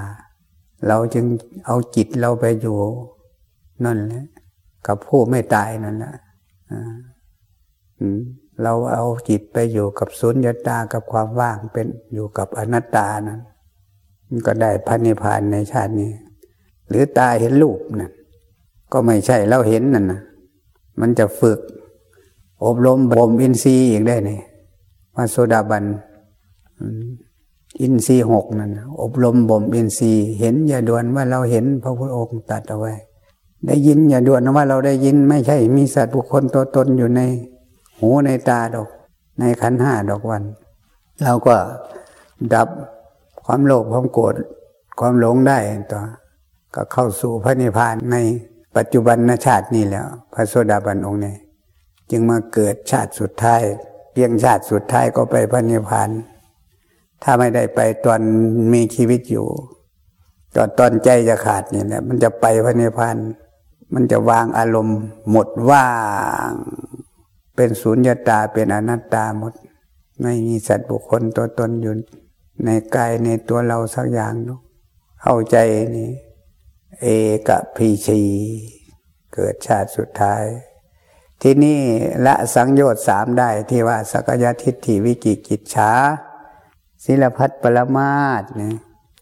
Speaker 1: เราจึงเอาจิตเราไปอยู่นั่นแหละกับผู้ไม่ตายนั่นแหละเราเอาจิตไปอยู่กับสุญญตากับความว่างเป็นอยู่กับอนัตตานั้นก็ได้พระนิพพานในชาตินี้ หรือตาเห็นรูปนั่นก็ไม่ใช่เราเห็นนั่นนะมันจะฝึก อบรมบ่มอินทรีย์อีกได้เนี่ย มาโซดาบัน อินทรีหกนั่นอบรมบ่มอินทรีเห็นอย่าด่วนว่าเราเห็นพระพุทธองค์ตัดเอาไว้ ได้ยินอย่าด่วนว่าเราได้ยินไม่ใช่มีสัตว์บุคคลตัวตนอยู่ในหูในตาดอก ในขันห้าดอกวัน เราก็ดับความโลภความโกรธความหลงได้ต่อก็เข้าสู่พระนิพพานในปัจจุบันชาตินี้แล้ว พระโสดาบันองค์นี้ จึงมาเกิดชาติสุดท้าย เพียงชาติสุดท้ายก็ไปพระนิพพาน ถ้าไม่ได้ไปตอนมีชีวิตอยู่ตอนตอนใจจะขาดนี่แหละมันจะไปพระนิพพาน มันจะวางอารมณ์ หมดว่าง เป็นศูนย์ตาเป็นอนัตตาหมด ไม่มีสัตว์บุคคลตัวตนอยู่ในกายในตัวเราสักอย่างนาะเข้าใจนี่ เอกพีชี เกิดชาติสุดท้าย ที่นี่ละสังโยชน์สามได้ที่ว่าสักยทิฏฐิวิกิกิจฉาศิลพัฒปรมาตเนี่ย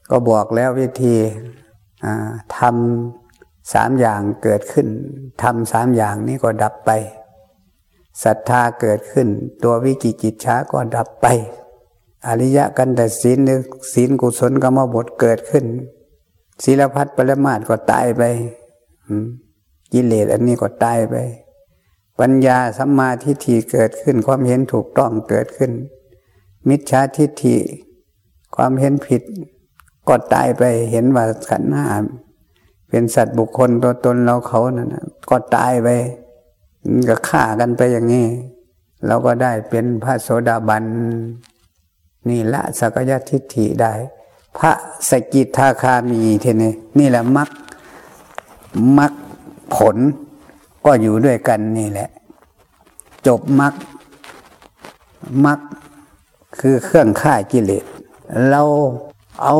Speaker 1: ก็บอกแล้ววิธีทำสามอย่างเกิดขึ้นทำสามอย่างนี้ก็ดับไปศรัทธาเกิดขึ้น ตัววิกิจิตช้าก็ดับไป อริยะกันแต่ศีลศีลกุศลกรรมบทเกิดขึ้นศีลพัฒปรมาตก็ตายไปกิเลสอันนี้ก็ตายไป ปัญญาสัมมาทิฏฐิเกิดขึ้น ความเห็นถูกต้องเกิดขึ้น มิจฉาทิฏฐิ ความเห็นผิดก็ตายไปเห็นว่าขันธ์ห้าเป็นสัตว์บุคคลตัวตนเราเขานั่นก็ตายไปก็ฆ่ากันไปอย่างนี้เราก็ได้เป็นพระโสดาบันนี่ละสักยทิฏฐิได้ พระสกิทาคามีเทนี่นี่แหละมักมักผล ก็อยู่ด้วยกันนี่แหละ จบมักมักคือเครื่องฆ่ากิเลส เราเอา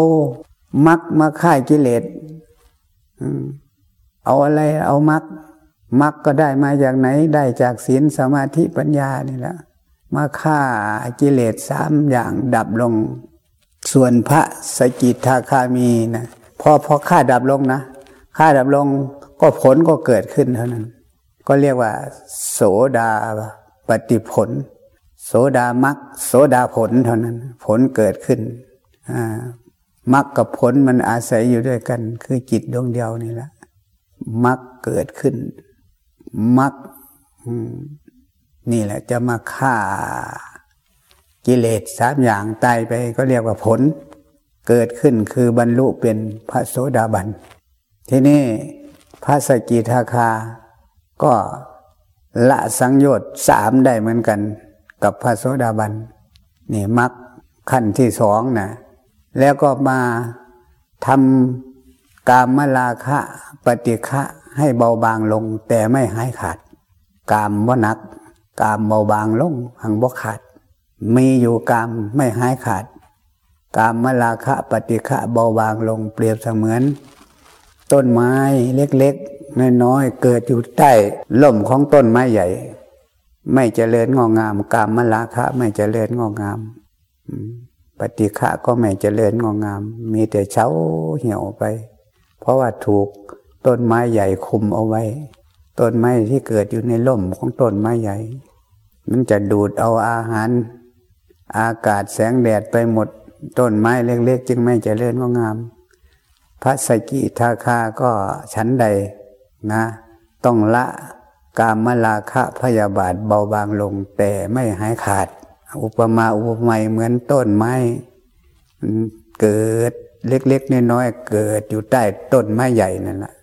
Speaker 1: มักมาฆ่ากิเลสเอาอะไรเอามักมักก็ได้มาจากไหน ได้จากศีลสมาธิปัญญานี่แหละมาฆ่ากิเลสสามอย่างดับลง ส่วนพระสกิทาคามีนะพอพอฆ่าดับลงนะฆ่าดับลงก็ผลก็เกิดขึ้นเท่านั้น ก็เรียกว่า โสดาปฏิผล โสดามักโสดาผลเท่านั้น ผลเกิดขึ้นมักกับผลมันอาศัยอยู่ด้วยกัน คือจิตดวงเดียวนี่แหละมักเกิดขึ้น มักนี่แหละ จะมาฆ่ากิเลสสามอย่างตายไปก็เรียกว่าผล เกิดขึ้นคือบรรลุเป็นพระโสดาบัน ทีนี้พระสกิทาคา ก็ละสังโยชน์สามได้เหมือนกัน กับพระโสดาบันนี่มักขั้นที่สองนะแล้วก็มาทำกามลาคะปฏิฆะให้เบาบางลง แต่ไม่หายขาด กามว่านัก กามเบาบางลงหังบกขาด มีอยู่กามไม่หายขาด กามมลาคะปฏิฆะเบาบางลงเปรียบเสมือน ต้นไม้เล็กๆ น้อยๆเกิดอยู่ใต้ล่มของต้นไม้ใหญ่ ไม่เจริญงอกงามกามมลาคะไม่เจริญงอกงามปฏิฆะก็ไม่เจริญงอกงาม มีแต่เช้าเหี่ยวไป เพราะว่าถูกต้นไม้ใหญ่คุมเอาไว้ ต้นไม้ที่เกิดอยู่ในล่มของต้นไม้ใหญ่ มันจะดูดเอาอาหาร อากาศแสงแดดไปหมด ต้นไม้เล็กๆจึงไม่เจริญงองาม พระสกิทาคาก็ชั้นใด นะ ต้องละกามลาคะพยาบาทเบาบางลง แต่ไม่หายขาด อุปมาอุปไมยเหมือนต้นไม้เกิดเล็กๆน้อยๆเกิดอยู่ใต้ต้นไม้ใหญ่นั่นแหละ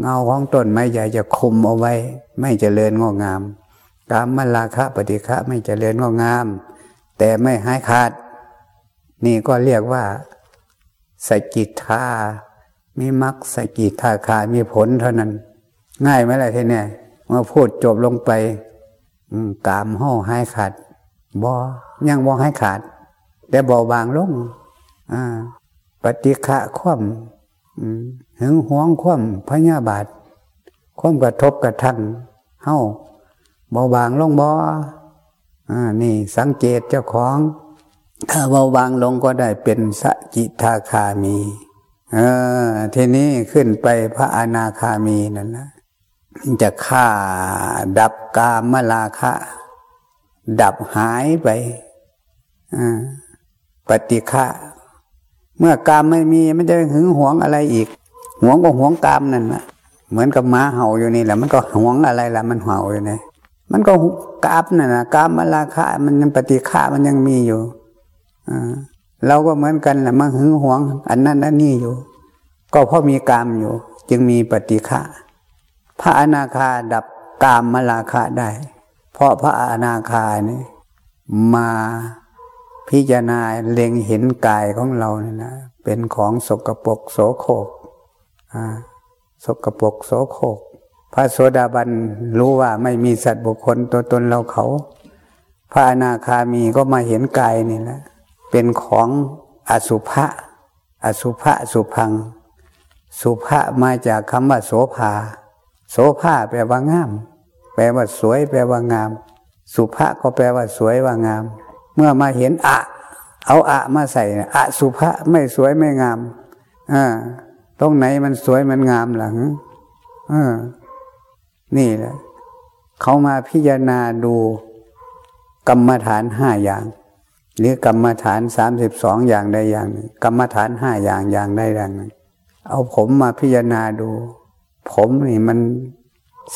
Speaker 1: เงาของต้นไม้ใหญ่จะคุมเอาไว้ ไม่เจริญงอกงามกามลาคะปฏิฆะไม่เจริญงอกงาม แต่ไม่หายขาด นี่ก็เรียกว่าสกิทา มีมักสกิทาคามีผลเท่านั้น ง่ายไหมล่ะทีเนี่ยมื่อพูดจบลงไปกามห่อหายขาดบ่ยังบ่ให้ขาด แต่เบาบางลงปฏิฆะคว่ำหึงหวงคว่ำพญาบาทคว่ำกระทบกระทันเฮ้าเบาบางลงบ่อ่านี่สังเกตเจ้าของ ถ้าเบาบางลงก็ได้เป็นสกิทาคามี ออทีนี้ขึ้นไปพระอนาคามีนั่นนะจะฆ่าดับกามลาคะ ดับหายไปปฏิฆะเมื่อกามไม่มีมันจะหึงหวงอะไรอีกหวงก็หวงกามนั่นนะเหมือนกับม้าเห่าอยู่นี่แหละ มันก็หวงอะไรล่ะ มันเห่าอยู่นี่มันก็กามนั่นนะกามมลาคะ มันยังปฏิฆะมันยังมีอยู่อ่า เราก็เหมือนกันแหละมันหึงหวง อันนั้นอันนี้อยู่ ก็เพราะมีกามอยู่ จึงมีปฏิฆะพระอนาคาดับกามมลาคะได้ เพราะพระอนาคานี่มาพิจารณาเล็งเห็นกายของเราเนี่ยนะเป็นของสกปรกโสโครกสกปรกโสโครกพระโสดาบันรู้ว่าไม่มีสัตว์บุคคลตัวตนเราเขา พระอนาคามีก็มาเห็นกายนี่แหละ เป็นของอสุภะอสุภะสุพัง สุภะมาจากคำว่าโสภา โสภาแปลว่างาม แปลว่าสวย แปลว่างาม สุภะก็แปลว่าสวยว่างาม เมื่อมาเห็นอะ เอาอะมาใส่อะสุภะไม่สวยไม่งามอ่าตรงไหนมันสวยมันงามหลังอ่านี่แหละเขามาพิจารณาดูกรรมฐานห้าอย่าง หรือกรรมฐานสามสิบสองอย่างใดอย่างหนึ่งกรรมฐานห้าอย่างอย่างใดอย่างหนึ่งเอาผมมาพิจารณาดู ผมนี่มัน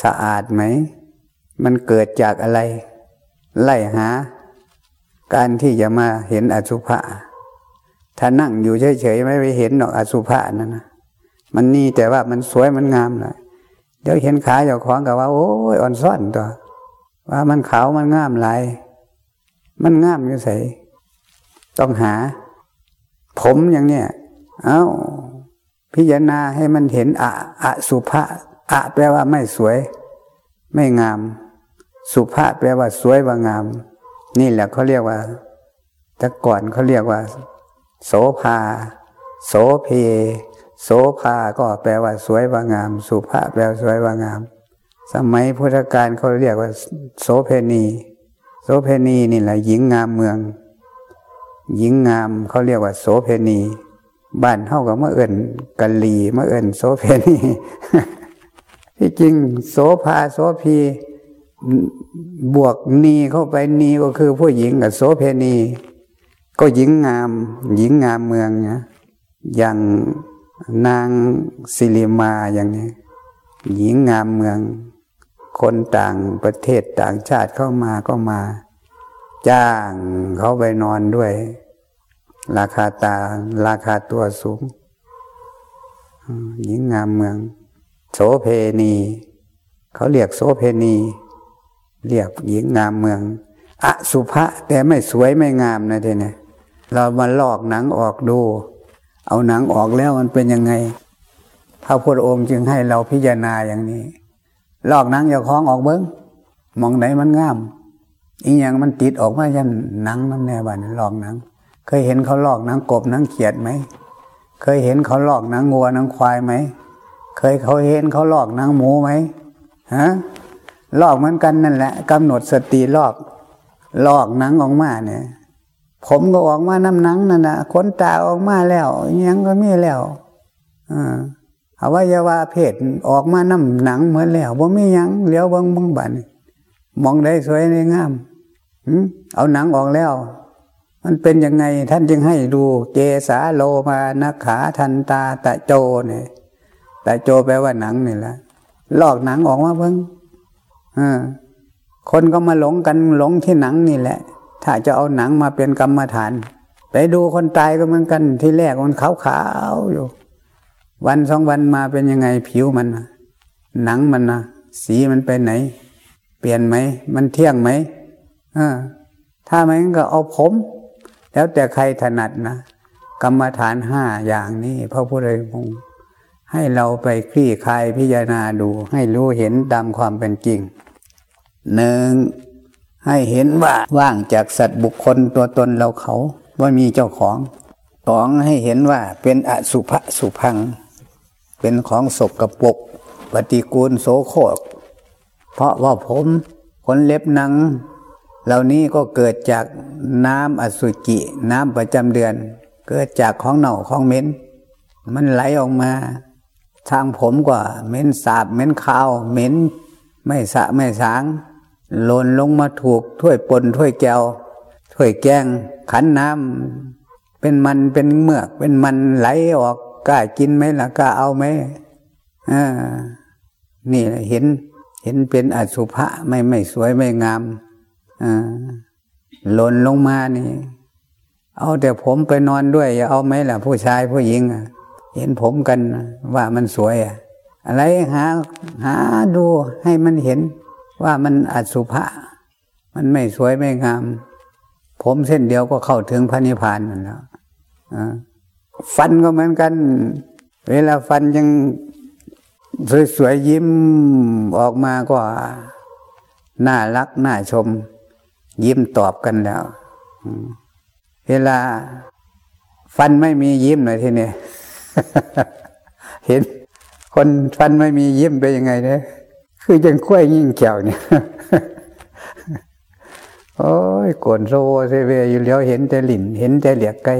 Speaker 1: สะอาดไหม มันเกิดจากอะไร ไล่หา การที่จะมาเห็นอสุภะถ้านั่งอยู่เฉยๆไม่ไปเห็นหรอกอสุภะนั่นนะมันนี่แต่ว่ามันสวยมันงามเลยเดี๋ยวเห็นขาเจ้าของกับว่า โอ้ยอ่อนซ่อนตัว ว่ามันขาวมันงามหลายมันงามอยู่ใส่ ต้องหา ผมอย่างเนี้ยเอา้า พิจารณาให้มันเห็นอะอะสุภาอะแปลว่าไม่สวย ไม่งาม สุภาแปลว่าสวยว่างาม นี่แหละเขาเรียกว่า แต่ก่อนเขาเรียกว่า โสภา โสเพ โสภาก็แปลว่าสวยว่างาม สุภาแปลว่าสวยว่างาม สมัยพุทธกาลเขาเรียกว่า โสเพณี โสเพณีนี่แหละหญิงงามเมือง หญิงงามเขาเรียกว่า โสเพณีบ้านเท่ากับเมื่อเอิญกะลีเมื่อเอิญโสเพณีที่จริง โสภาโสพีบวกนีเข้าไปนีก็คือผู้หญิงกับโสเพณี ก็หญิงงาม หญิงงามเมืองเนี่ยอย่างนางสิริมาอย่างนี้ หญิงงามเมือง คนต่างประเทศต่างชาติเข้ามาก็มา จ้างเขาไปนอนด้วย ราคาตาราคาตัวสูงหญิงงามเมือง โสเพณี เขาเรียกโสเพณี เรียกหญิงงามเมืองอสุภะแต่ไม่สวยไม่งามนะทีนี้เรามาลอกหนังออกดู เอาหนังออกแล้วมันเป็นยังไง พระพุทธองค์จึงให้เราพิจารณาอย่างนี้ ลอกหนังอย่าคล้องออกเบิ้งมองไหนมันงาม อีกอย่างมันติดออกมายันหนังน้ำแน่บ้านลอกหนัง เคยเห็นเขาลอกหนังกบหนังเขียดไหม เคยเห็นเขาลอกหนังงัวหนังควายไหม เคยเขาเห็นเขาลอกหนังหมูไหมฮะลอกเหมือนกันนั่นแหละกำหนดสติลอก ลอกหนังออกมาเนี่ย ผมก็ออกมาน้ำหนังนั่นนะขนตาออกมาแล้วยังก็มีแล้วอ่าอวัยวะเพศออกมาน้ำหนังเหมือนแล้วบ่มียังเหลียวบังบังบัน มองได้สวยได้งามเอาหนังออกแล้ว มันเป็นยังไงท่านจึงให้ดูเจสาโลมานาขาทันตาตะโจเนี่ยตะโจแปลว่าหนังนี่แหละลอกหนังออกมาเพิ่งคนก็มาหลงกันหลงที่หนังนี่แหละ ถ้าจะเอาหนังมาเป็นกรรมฐาน ไปดูคนตายก็เหมือนกัน ที่แรกมันขาวๆอยู่ วันสองวันมาเป็นยังไงผิวมันหนังมันนะสีมันไปไหน ปลี่ยนไหม มันเที่ยงไหมถ้าไม่งั้นก็เอาผม แล้วแต่ใครถนัดนะ กรรมฐานห้าอย่างนี้พระพุทธองค์ให้เราไปคลี่คลายพิจารณาดู ให้รู้เห็นตามความเป็นจริง หนึ่งให้เห็นว่าว่างจากสัตว์บุคคลตัวตนเราเขาว่ามีเจ้าของสองให้เห็นว่าเป็นอสุภสุพัง เป็นของศกกระปก ปฏิกูลโสโครก เพราะว่าผมขนเล็บหนัง เหล่านี้ก็เกิดจากน้ำอสุจิ น้ำประจำเดือน เกิดจากของเน่าของเหม็น มันไหลออกมา ทางผมก็เหม็นสาบเหม็นขาวเหม็นไม่สะไม่สางหล่นลงมาถูกถ้วยปนถ้วยแก้วถ้วยแกงขันน้ำเป็นมันเป็นเมือก เป็นมันไหลออกกล้ากินไหมล่ะกล้าเอาไหมอ่านี่เห็น เห็นเป็นอสุภะไม่ไม่สวยไม่งามหล่นลงมานี่ เอาแต่ผมไปนอนด้วย อย่าเอาไหมล่ะ ผู้ชายผู้หญิงเห็นผมกันว่ามันสวยอะอะไรหา หาดูให้มันเห็นว่ามันอสุภะมันไม่สวยไม่งาม ผมเส้นเดียวก็เข้าถึงพระนิพพานนั่นแล้วฟันก็เหมือนกัน เวลาฟันยัง สวยๆยิ้มออกมาก็น่ารักน่าชม ยิ้มตอบกันแล้วเวลา ฟันไม่มียิ้มเลยทีนี้เห็น คนฟันไม่มียิ้มไปยังไงเนี่ยคือยังคุ้ยยิ่งเกี่ยวเนี่ยโอ้ยโกนโซเซเวอยู่แล้วเห็นแต่หลินเห็นแต่เหลียกไกล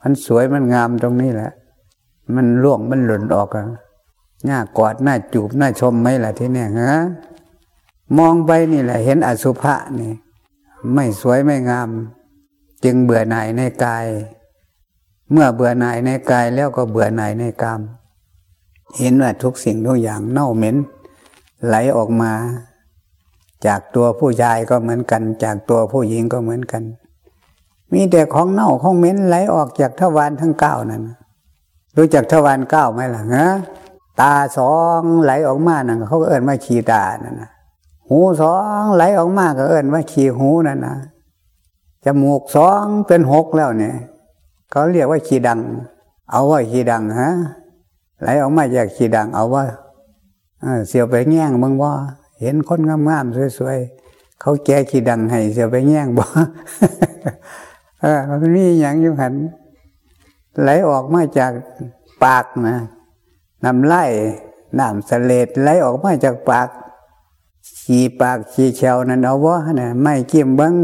Speaker 1: มันสวยมันงามตรงนี้แหละ มันล่วงมันหล่นออกอะ หน้ากอดหน้าจูบหน้าชมไหมล่ะที่เนี่ยฮะมองไปนี่แหละ เห็นอสุภะนี่ ไม่สวยไม่งาม จึงเบื่อหน่ายในกาย เมื่อเบื่อหน่ายในกายแล้วก็เบื่อหน่ายในกาม เห็นว่าทุกสิ่งทุกอย่างเน่าเหม็น ไหลออกมา จากตัวผู้ชายก็เหมือนกัน จากตัวผู้หญิงก็เหมือนกัน มีแต่ของเน่าของเหม็นไหลออกจากทวารทั้งเก้านั่นรู้จักทวารเก้าไหมล่ะฮะ ตาสองไหลออกมานั่นเขาก็เอิ้นว่าขีตานั่นนะหูสองไหลออกมาก็เอิ้นว่าขีหูนั่นนะจมูกสองเป็นหกแล้วเนี่ยเขาเรียกว่าขีดัง เอาว่าขีดังฮะไหลออกมาจากขีดัง เอาว่าเสียวไปแง่งมึงว่าเห็นคนงามๆสวยๆเขาแก้ขี้ดังให้เสียวไปแง่งบ่เออมันมีอย่างอยู่หันไหลออกมาจากปากนะ น้ำไหลน้ำสลดไหลออกมาจากปากขี่ปากขี่เชวนั่นเอาวะเนี่ยไม่เกี่ยมบัง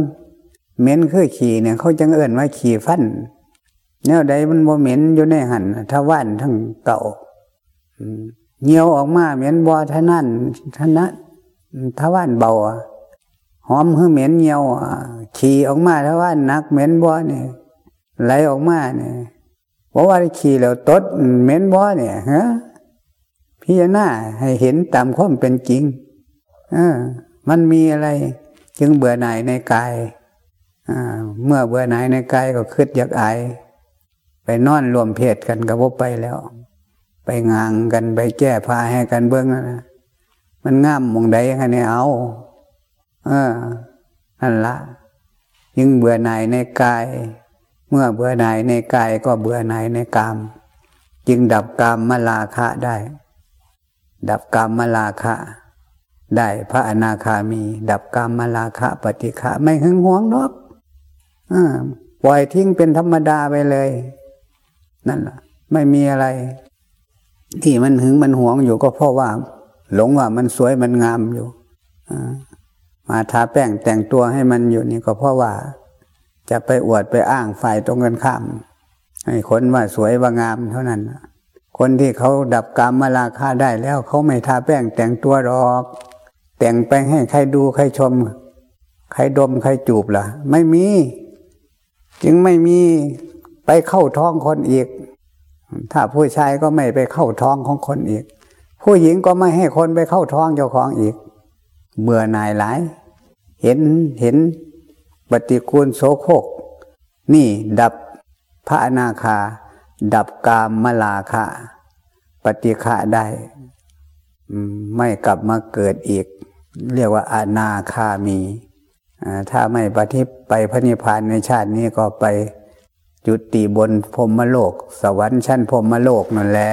Speaker 1: เหม็นคือขี่เนี่ย เขาจังเอิ่นว่าขี่ฟันแนวใดมันบ่เหม็นอยู่ในหันถ้าว่านทั้งเก่าเหี่ยวออกมาเหม็นบ่ท่านั่นท่านั้นถ้าว่านเบาหอมคือเหม็นเหี่ยวขี่ออกมาถ้าว่านนักเหม็นบ่เนี่ยไหลออกมาเนี่ยเพราะว่าขี่แล้วตดเหม็นบ่เนี่ยฮะ พิจารณาให้เห็นตามความเป็นจริงอมันมีอะไร จึงเบื่อหน่ายในกายเมื่อเบื่อหน่ายในกายก็คืดอยากอาย ไปนอนรวมเพศกันกับพบไปแล้ว ไปงางกันไปแก้ผ้าให้กันเบื้องนะมันง่ามมองใดยังไงเนี่ยเอาเออนั่นละยิ่งเบื่อหน่ายในกาย เมื่อเบื่อหน่ายในกายก็เบื่อหน่ายในกาม จึงดับกามมาลาคะได้ ดับกามมาลาคะ ได้พระอนาคามี ดับกามมาลาคะ ปฏิฆะไม่หึงหวงนอกอปล่อยทิ้งเป็นธรรมดาไปเลย นั่นแหละไม่มีอะไร ที่มันหึงมันหวงอยู่ก็เพราะว่า หลงว่ามันสวยมันงามอยู่มาทาแป้งแต่งตัวให้มันอยู่นี่ก็เพราะว่า จะไปอวดไปอ้างฝ่ายตรงกันข้าม ให้คนว่าสวยว่างามเท่านั้น คนที่เขาดับกามมาลาคาได้แล้วเขาไม่ทาแป้งแต่งตัวหรอก แต่งไปให้ใครดูใครชม ใครดมใครจูบล่ะ ไม่มี จึงไม่มีไปเข้าท้องคนอีก ถ้าผู้ชายก็ไม่ไปเข้าท้องของคนอีก ผู้หญิงก็ไม่ให้คนไปเข้าท้องเจ้าของอีก เบื่อหน่ายหลาย เห็นเห็นปฏิกูลโสโครกนี่ดับพระอนาคา ดับกามมลาคะปฏิฆะได้ ไม่กลับมาเกิดอีก เรียกว่าอนาคามีถ้าไม่ปฏิไปพระนิพพานในชาตินี้ก็ไปจุติบนพรมโลก สวรรค์ชั้นพรมโลกนั่นแหละ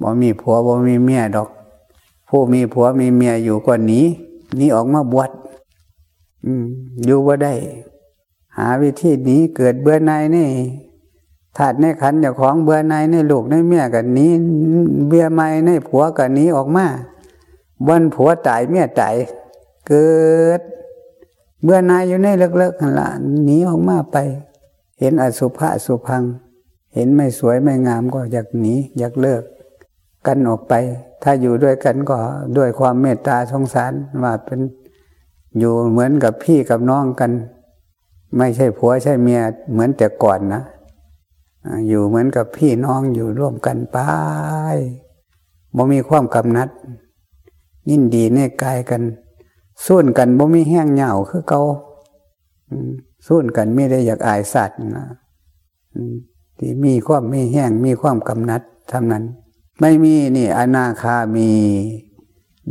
Speaker 1: บ่มีผัวบ่มีเมียดอก ผู้มีผัวมีเมียอยู่ก็หนีนี่ออกมาบวชอยู่ว่าได้ หาวิธีนี้เกิดเบื่อในนี่ ถาดในขันเจ้าของเบื่อในในลูกในเมียกันนี้ เบี้ยไม่ในผัวกันนี้ออกมาวันผัวตายเมียตายเกิด เบื่อนายอยู่ในเลิกๆกันละหนีออกมาไป เห็นอสุภะสุพัง เห็นไม่สวยไม่งามก็อยากหนีอยากเลิก กันออกไป ถ้าอยู่ด้วยกันก็ด้วยความเมตตาสงสารว่าเป็นอยู่เหมือนกับพี่กับน้องกัน ไม่ใช่ผัวใช่เมียเหมือนแต่ก่อนนะ อยู่เหมือนกับพี่น้องอยู่ร่วมกันไปบ่มีความกำนัด ยินดีในกายกันสู้นกันบ่มีแห้งเหงาคือเกาสู้นกันไม่ได้อยากอายสัตว์นะที่มีความไม่แห้งมีความกำนัดทำนั้น ไม่มีนี่ อนาคามี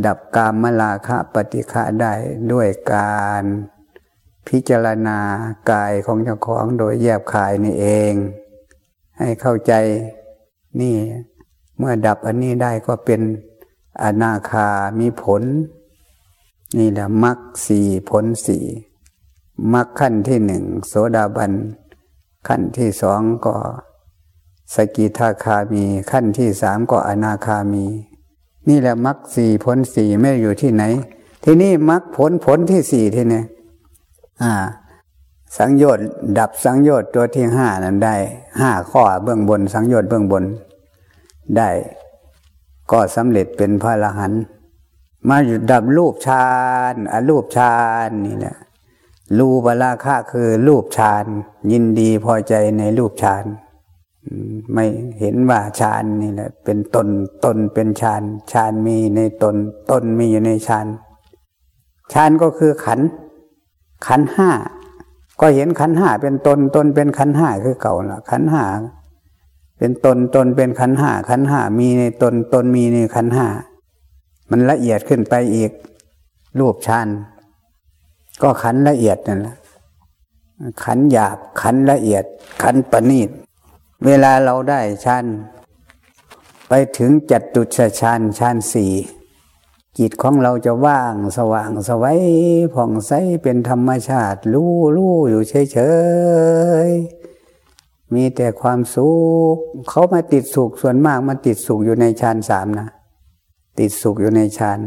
Speaker 1: ดับกามมลาคะปฏิฆะได้ด้วยการพิจารณากายของเจ้าของโดยแยบคายนี่เอง ให้เข้าใจนี่เมื่อดับอันนี้ได้ก็เป็นอนาคามีผล นี่แหละมรรคสี่ผลสี่มรรคขั้นที่หนึ่งโสดาบัน ขั้นที่สองก็สกิทาคามี ขั้นที่สามก็อนาคามี นี่แหละมรรคสี่ผลสี่ไม่อยู่ที่ไหน ที่นี่มรรคผลผลที่สี่ที่นี่อ่า สังโยชน์ดับสังโยชน์ตัวที่ห้านั้นได้ห้าข้อเบื้องบน สังโยชน์เบื้องบนได้ก็สำเร็จเป็นพระอรหันต์มาดับรูปฌานอรูปฌานนี่แหละรูปราคะคือรูปฌานยินดีพอใจในรูปฌานไม่เห็นว่าฌานนี่แหละ เป็นตนตนเป็นฌานฌานมีในตนตนมีอยู่ในฌานฌานก็คือขันขันห้า ก็เห็นขันห้าเป็นตนตนเป็นขันห้าคือเก่าละขันห้าเป็นตนตนเป็นขันห้าขันห้ามีในตนตนมีในขันห้ามันละเอียดขึ้นไปอีก รูปชันก็ขันละเอียดนั่นแหละขันหยาบขันละเอียด ขันประณีต เวลาเราได้ชันไปถึงจัดตุชชันชันสี่ จิตของเราจะว่างสว่างสวัยผ่องใสเป็นธรรมชาติ รู้รู้อยู่เฉยๆ มีแต่ความสุขเขามาติดสุขส่วนมากมาติดสุขอยู่ในฌานสามนะ ติดสุขอยู่ในฌาน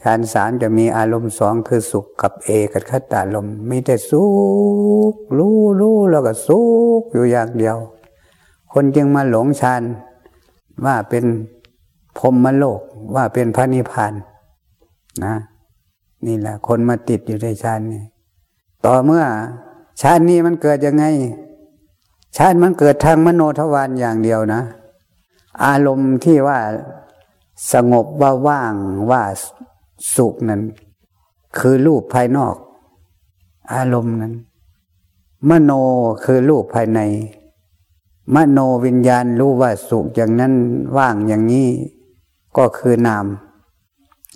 Speaker 1: ฌานสามจะมีอารมณ์สองคือสุขกับเอกับขัตตาลมมีแต่สุขรู้รู้แล้วก็สุขอยู่อย่างเดียว คนจึงมาหลงฌานว่าเป็น พรมโลกว่าเป็นพระนิพพานนะ นี่แหละ คนมาติดอยู่ในฌานนี่ต่อเมื่อฌานนี้มันเกิดยังไงฌานมันเกิดทางมโนทวารอย่างเดียวนะ อารมณ์ที่ว่าสงบว่าว่างว่าสุขนั้น คือรูปภายนอก อารมณ์นั้น มโนคือรูปภายใน มโนวิญญาณรู้ว่าสุขอย่างนั้นว่างอย่างนี้ ก็คือนาม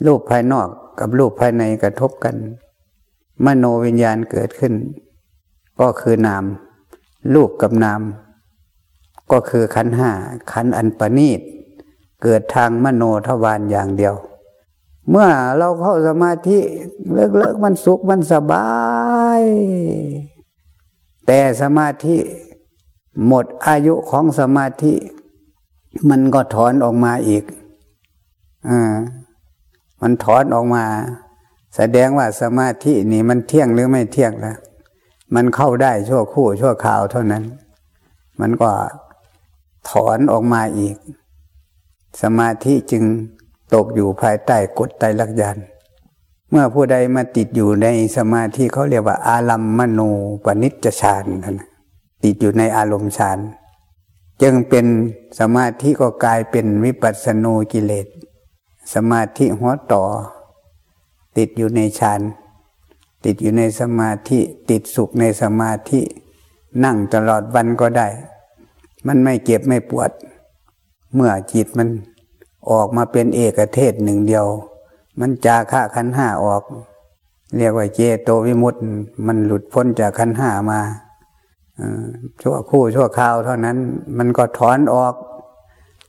Speaker 1: รูปภายนอกกับรูปภายในกระทบกัน มโนวิญญาณเกิดขึ้น ก็คือนามรูปกับนาม ก็คือขันห้าขันอันประณีต เกิดทางมโนทวารอย่างเดียว เมื่อเราเข้าสมาธิเลิกเลิกมันสุขมันสบาย แต่สมาธิหมดอายุของสมาธิ มันก็ถอนออกมาอีก อ่ามันถอนออกมา แสดงว่าสมาธินี่มันเที่ยงหรือไม่เที่ยงแล้วมันเข้าได้ชั่วคู่ชั่วคราวเท่านั้น มันก็ถอนออกมาอีก สมาธิจึงตกอยู่ภายใต้กฎไตรลักษณ์เมื่อผู้ใดมาติดอยู่ในสมาธิเขาเรียกว่า อารัมมณูปนิจฌานนะติดอยู่ในอารมณ์ฌานจึงเป็นสมาธิก็กลายเป็นวิปัสสนูกิเลส สมาธิหัวต่อ ติดอยู่ในฌานติดอยู่ในสมาธิ ติดสุขในสมาธิ นั่งตลอดวันก็ได้ มันไม่เจ็บไม่ปวด เมื่อจิตมันออกมาเป็นเอกเทศหนึ่งเดียว มันจาค่าขันห้าออก เรียกว่าเจโตวิมุตต์มันหลุดพ้นจากขันห้ามาชั่วคู่ชั่วคราวเท่านั้น มันก็ถอนออก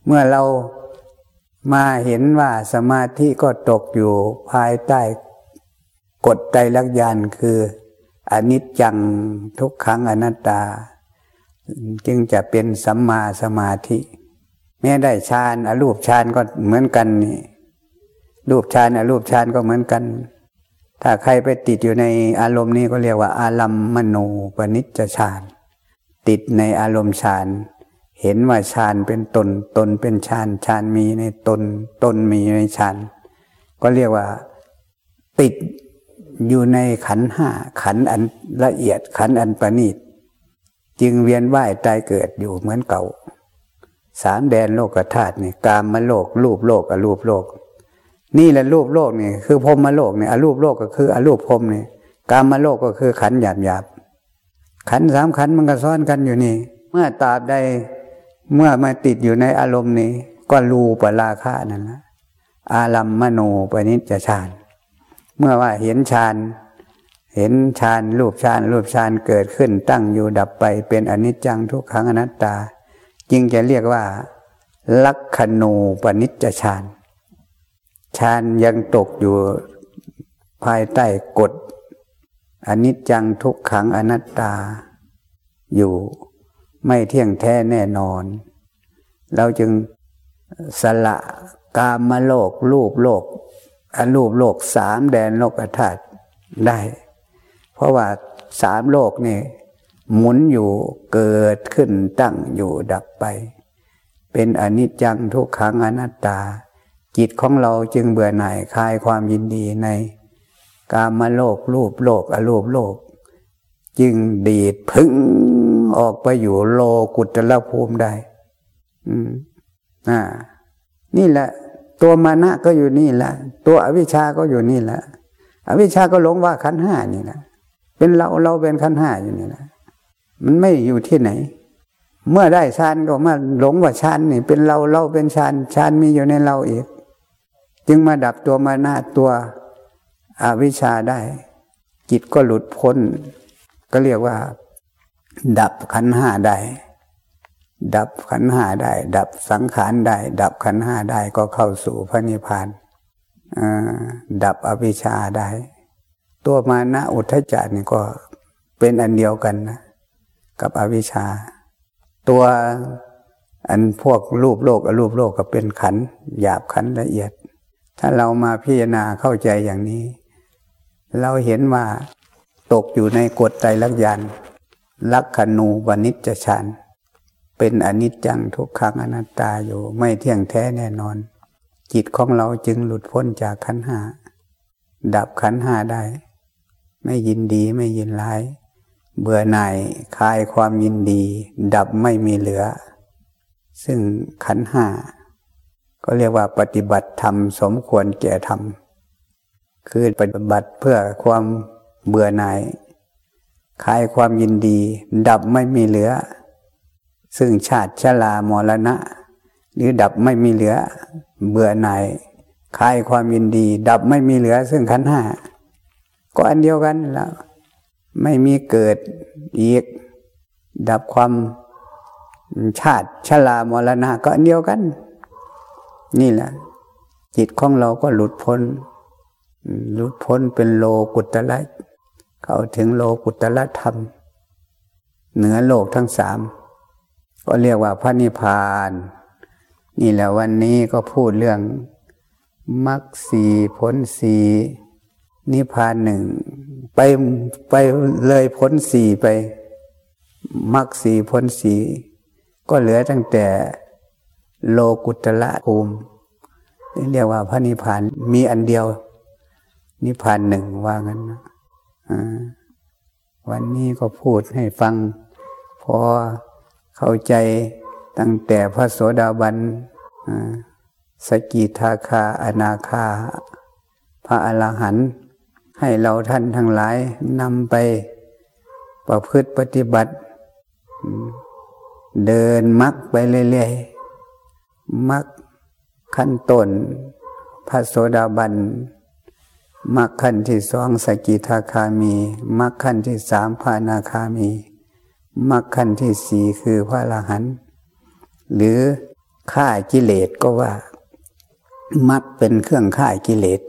Speaker 1: เมื่อเรา มาเห็นว่าสมาธิก็ตกอยู่ภายใต้กฎใจลักยานคืออนิจจังทุกขังอนัตตา จึงจะเป็นสัมมาสมาธิ แม้ได้ฌานอรูปฌานก็เหมือนกันนี่รูปฌานอรูปฌานก็เหมือนกัน ถ้าใครไปติดอยู่ในอารมณ์นี้ก็เรียกว่า อารัมมณูปนิจฌานติดในอารมณ์ฌาน เห็นว่าฌานเป็นตน ตนเป็นฌานฌานมีในตน ตนมีในฌานก็เรียกว่าติดอยู่ในขันห้าขันอันละเอียดขันอันประณีต จึงเวียนว่ายตายเกิดอยู่เหมือนเก่า สามแดนโลกธาตุนี่กามมโลก รูปโลกอรูปโลก นี่แหละรูปโลกนี่คือพรมมโลกนี่อรูปโลกก็คืออรูปพรมนี่กามมโลกก็คือขันหยาบหยาบขันสามขันมันก็ซ้อนกันอยู่นี่ เมื่อตาบใด เมื่อมาติดอยู่ในอารมณ์นี้ ก็รูปราคะนั่นละอารัมมโนปนิจจฌาน เมื่อว่าเห็นฌาน เห็นฌานรูปฌานรูปฌานเกิดขึ้นตั้งอยู่ดับไปเป็นอนิจจังทุกขังอนัตตา จึงจะเรียกว่า ลักขณูปนิจฌานฌานยังตกอยู่ภายใต้กฎอนิจจังทุกขังอนัตตาอยู่ ไม่เที่ยงแท้แน่นอน เราจึงสละกามโลก รูปโลกอรูปโลกสามแดนโลกธาตุได้ เพราะว่าสามโลกนี่หมุนอยู่เกิดขึ้นตั้งอยู่ดับไป เป็นอนิจจังทุกขังอนัตตา จิตของเราจึงเบื่อหน่ายคลายความยินดีใน กามโลกรูปโลกอรูปโลก จึงดีดพึ่ง ออกไปอยู่โลกุตละภูมิได้ อืมอ่า นี่แหละ ตัวมานะก็อยู่นี่แหละ ตัวอวิชาก็อยู่นี่แหละ อวิชาก็หลงว่าขันห้านี่แหละ เป็นเราเราเป็นขันห้าอยู่นี่แหละมันไม่อยู่ที่ไหน เมื่อได้ฌานก็มาหลงว่าฌานนี่ เป็นเราเราเป็นฌานฌานมีอยู่ในเราอีก จึงมาดับตัวมานะตัวอวิชชาได้ จิตก็หลุดพ้น ก็เรียกว่า ดับขันห้าได้ ดับขันห้าได้ ดับสังขารได้ ดับขันห้าได้ก็เข้าสู่พระนิพพานดับอภิชาได้ ตัวมานะอุทธจารนี่ก็เป็นอันเดียวกันนะกับอวิชชา ตัวอันพวกรูปโลกอรูปโลกก็เป็นขันหยาบขันละเอียด ถ้าเรามาพิจารณาเข้าใจอย่างนี้ เราเห็นว่าตกอยู่ในกฎใจลักยัน ลักขณูวนิจฌานเป็นอนิจจังทุกขังอนัตตาอยู่ไม่เที่ยงแท้แน่นอน จิตของเราจึงหลุดพ้นจากขันหา ดับขันหาได้ ไม่ยินดีไม่ยินร้าย เบื่อหน่ายคลายความยินดี ดับไม่มีเหลือ ซึ่งขันหาก็เรียกว่าปฏิบัติธรรมสมควรแก่ธรรม คือปฏิบัติเพื่อความเบื่อหน่าย คลายความยินดี ดับไม่มีเหลือ ซึ่งชาติชรามรณะ หรือดับไม่มีเหลือ เบื่อหน่ายคลายความยินดี ดับไม่มีเหลือ ซึ่งขันห้าก็อันเดียวกันแล้วไม่มีเกิดอีก ดับความชาติชรามรณะ ก็อันเดียวกัน นี่แหละ จิตของเราก็หลุดพ้น หลุดพ้นเป็นโลกุตละ เข้าถึงโลกุตละธรรม เหนือโลกทั้งสาม ก็เรียกว่าพระนิพพาน นี่แหละวันนี้ก็พูดเรื่องมรรคสีผลสีนิพพานหนึ่งไปไปเลยผลสีไปมรรคสีผลสี ก็เหลือตั้งแต่โลกุตละภูมิเรียกว่าพระนิพพานมีอันเดียว นิพพานหนึ่งว่างั้นนะ วันนี้ก็พูดให้ฟัง พอเข้าใจตั้งแต่พระโสดาบันสกิทาคาอนาคา พระอรหันต์ให้เราท่านทั้งหลายนำไปประพฤติปฏิบัติ เดินมักไปเรื่อยๆมักขั้นต้นพระโสดาบัน มักขั้นที่สองสกิทาคามีมักขั้นที่สามพระนาคามีมรรคขั้นที่สี่คือพระอรหันต์หรือฆ่ากิเลสก็ว่ามรรคเป็นเครื่องฆ่ากิเลส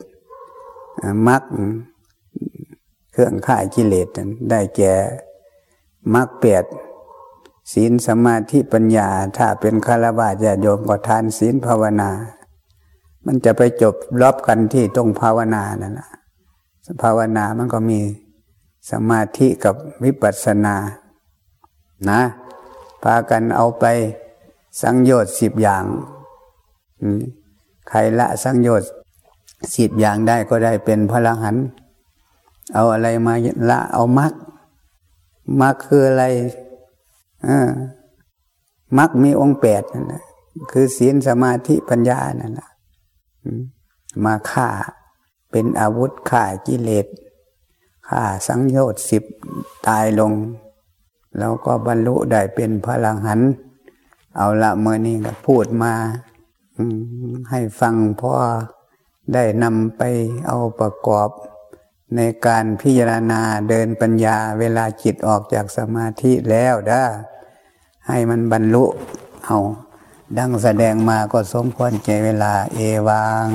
Speaker 1: มรรคเครื่องข่ายกิเลสได้แก่มรรคเปียดศีลสมาธิปัญญา ถ้าเป็นคารวะญาโยมก็ทานศีลภาวนา มันจะไปจบรอบกันที่ตรงภาวนานั่นแหละภาวนามันก็มีสมาธิกับวิปัสสนา นะ พากันเอาไปสังโยชน์สิบอย่างใครละสังโยชน์สิบอย่างได้ก็ได้เป็นพระหันเอาอะไรมาละเอามักมักคืออะไรมักมีองค์แปดนั่นแหละคือศีลสมาธิปัญญานั่นแหละ มาฆ่าเป็นอาวุธฆ่ากิเลสฆ่าสังโยชน์สิบตายลง แล้วก็บรรลุได้เป็นพลังหัน เอาละเมื่อนี้ก็พูดมาให้ฟังพราะได้นำไปเอาประกอบ ในการพิจารณาเดินปัญญาเวลาจิตออกจากสมาธิแล้วได้ให้มันบรรลุเอา ดังแสดงมาก็สมควรใจเวลาเอวัง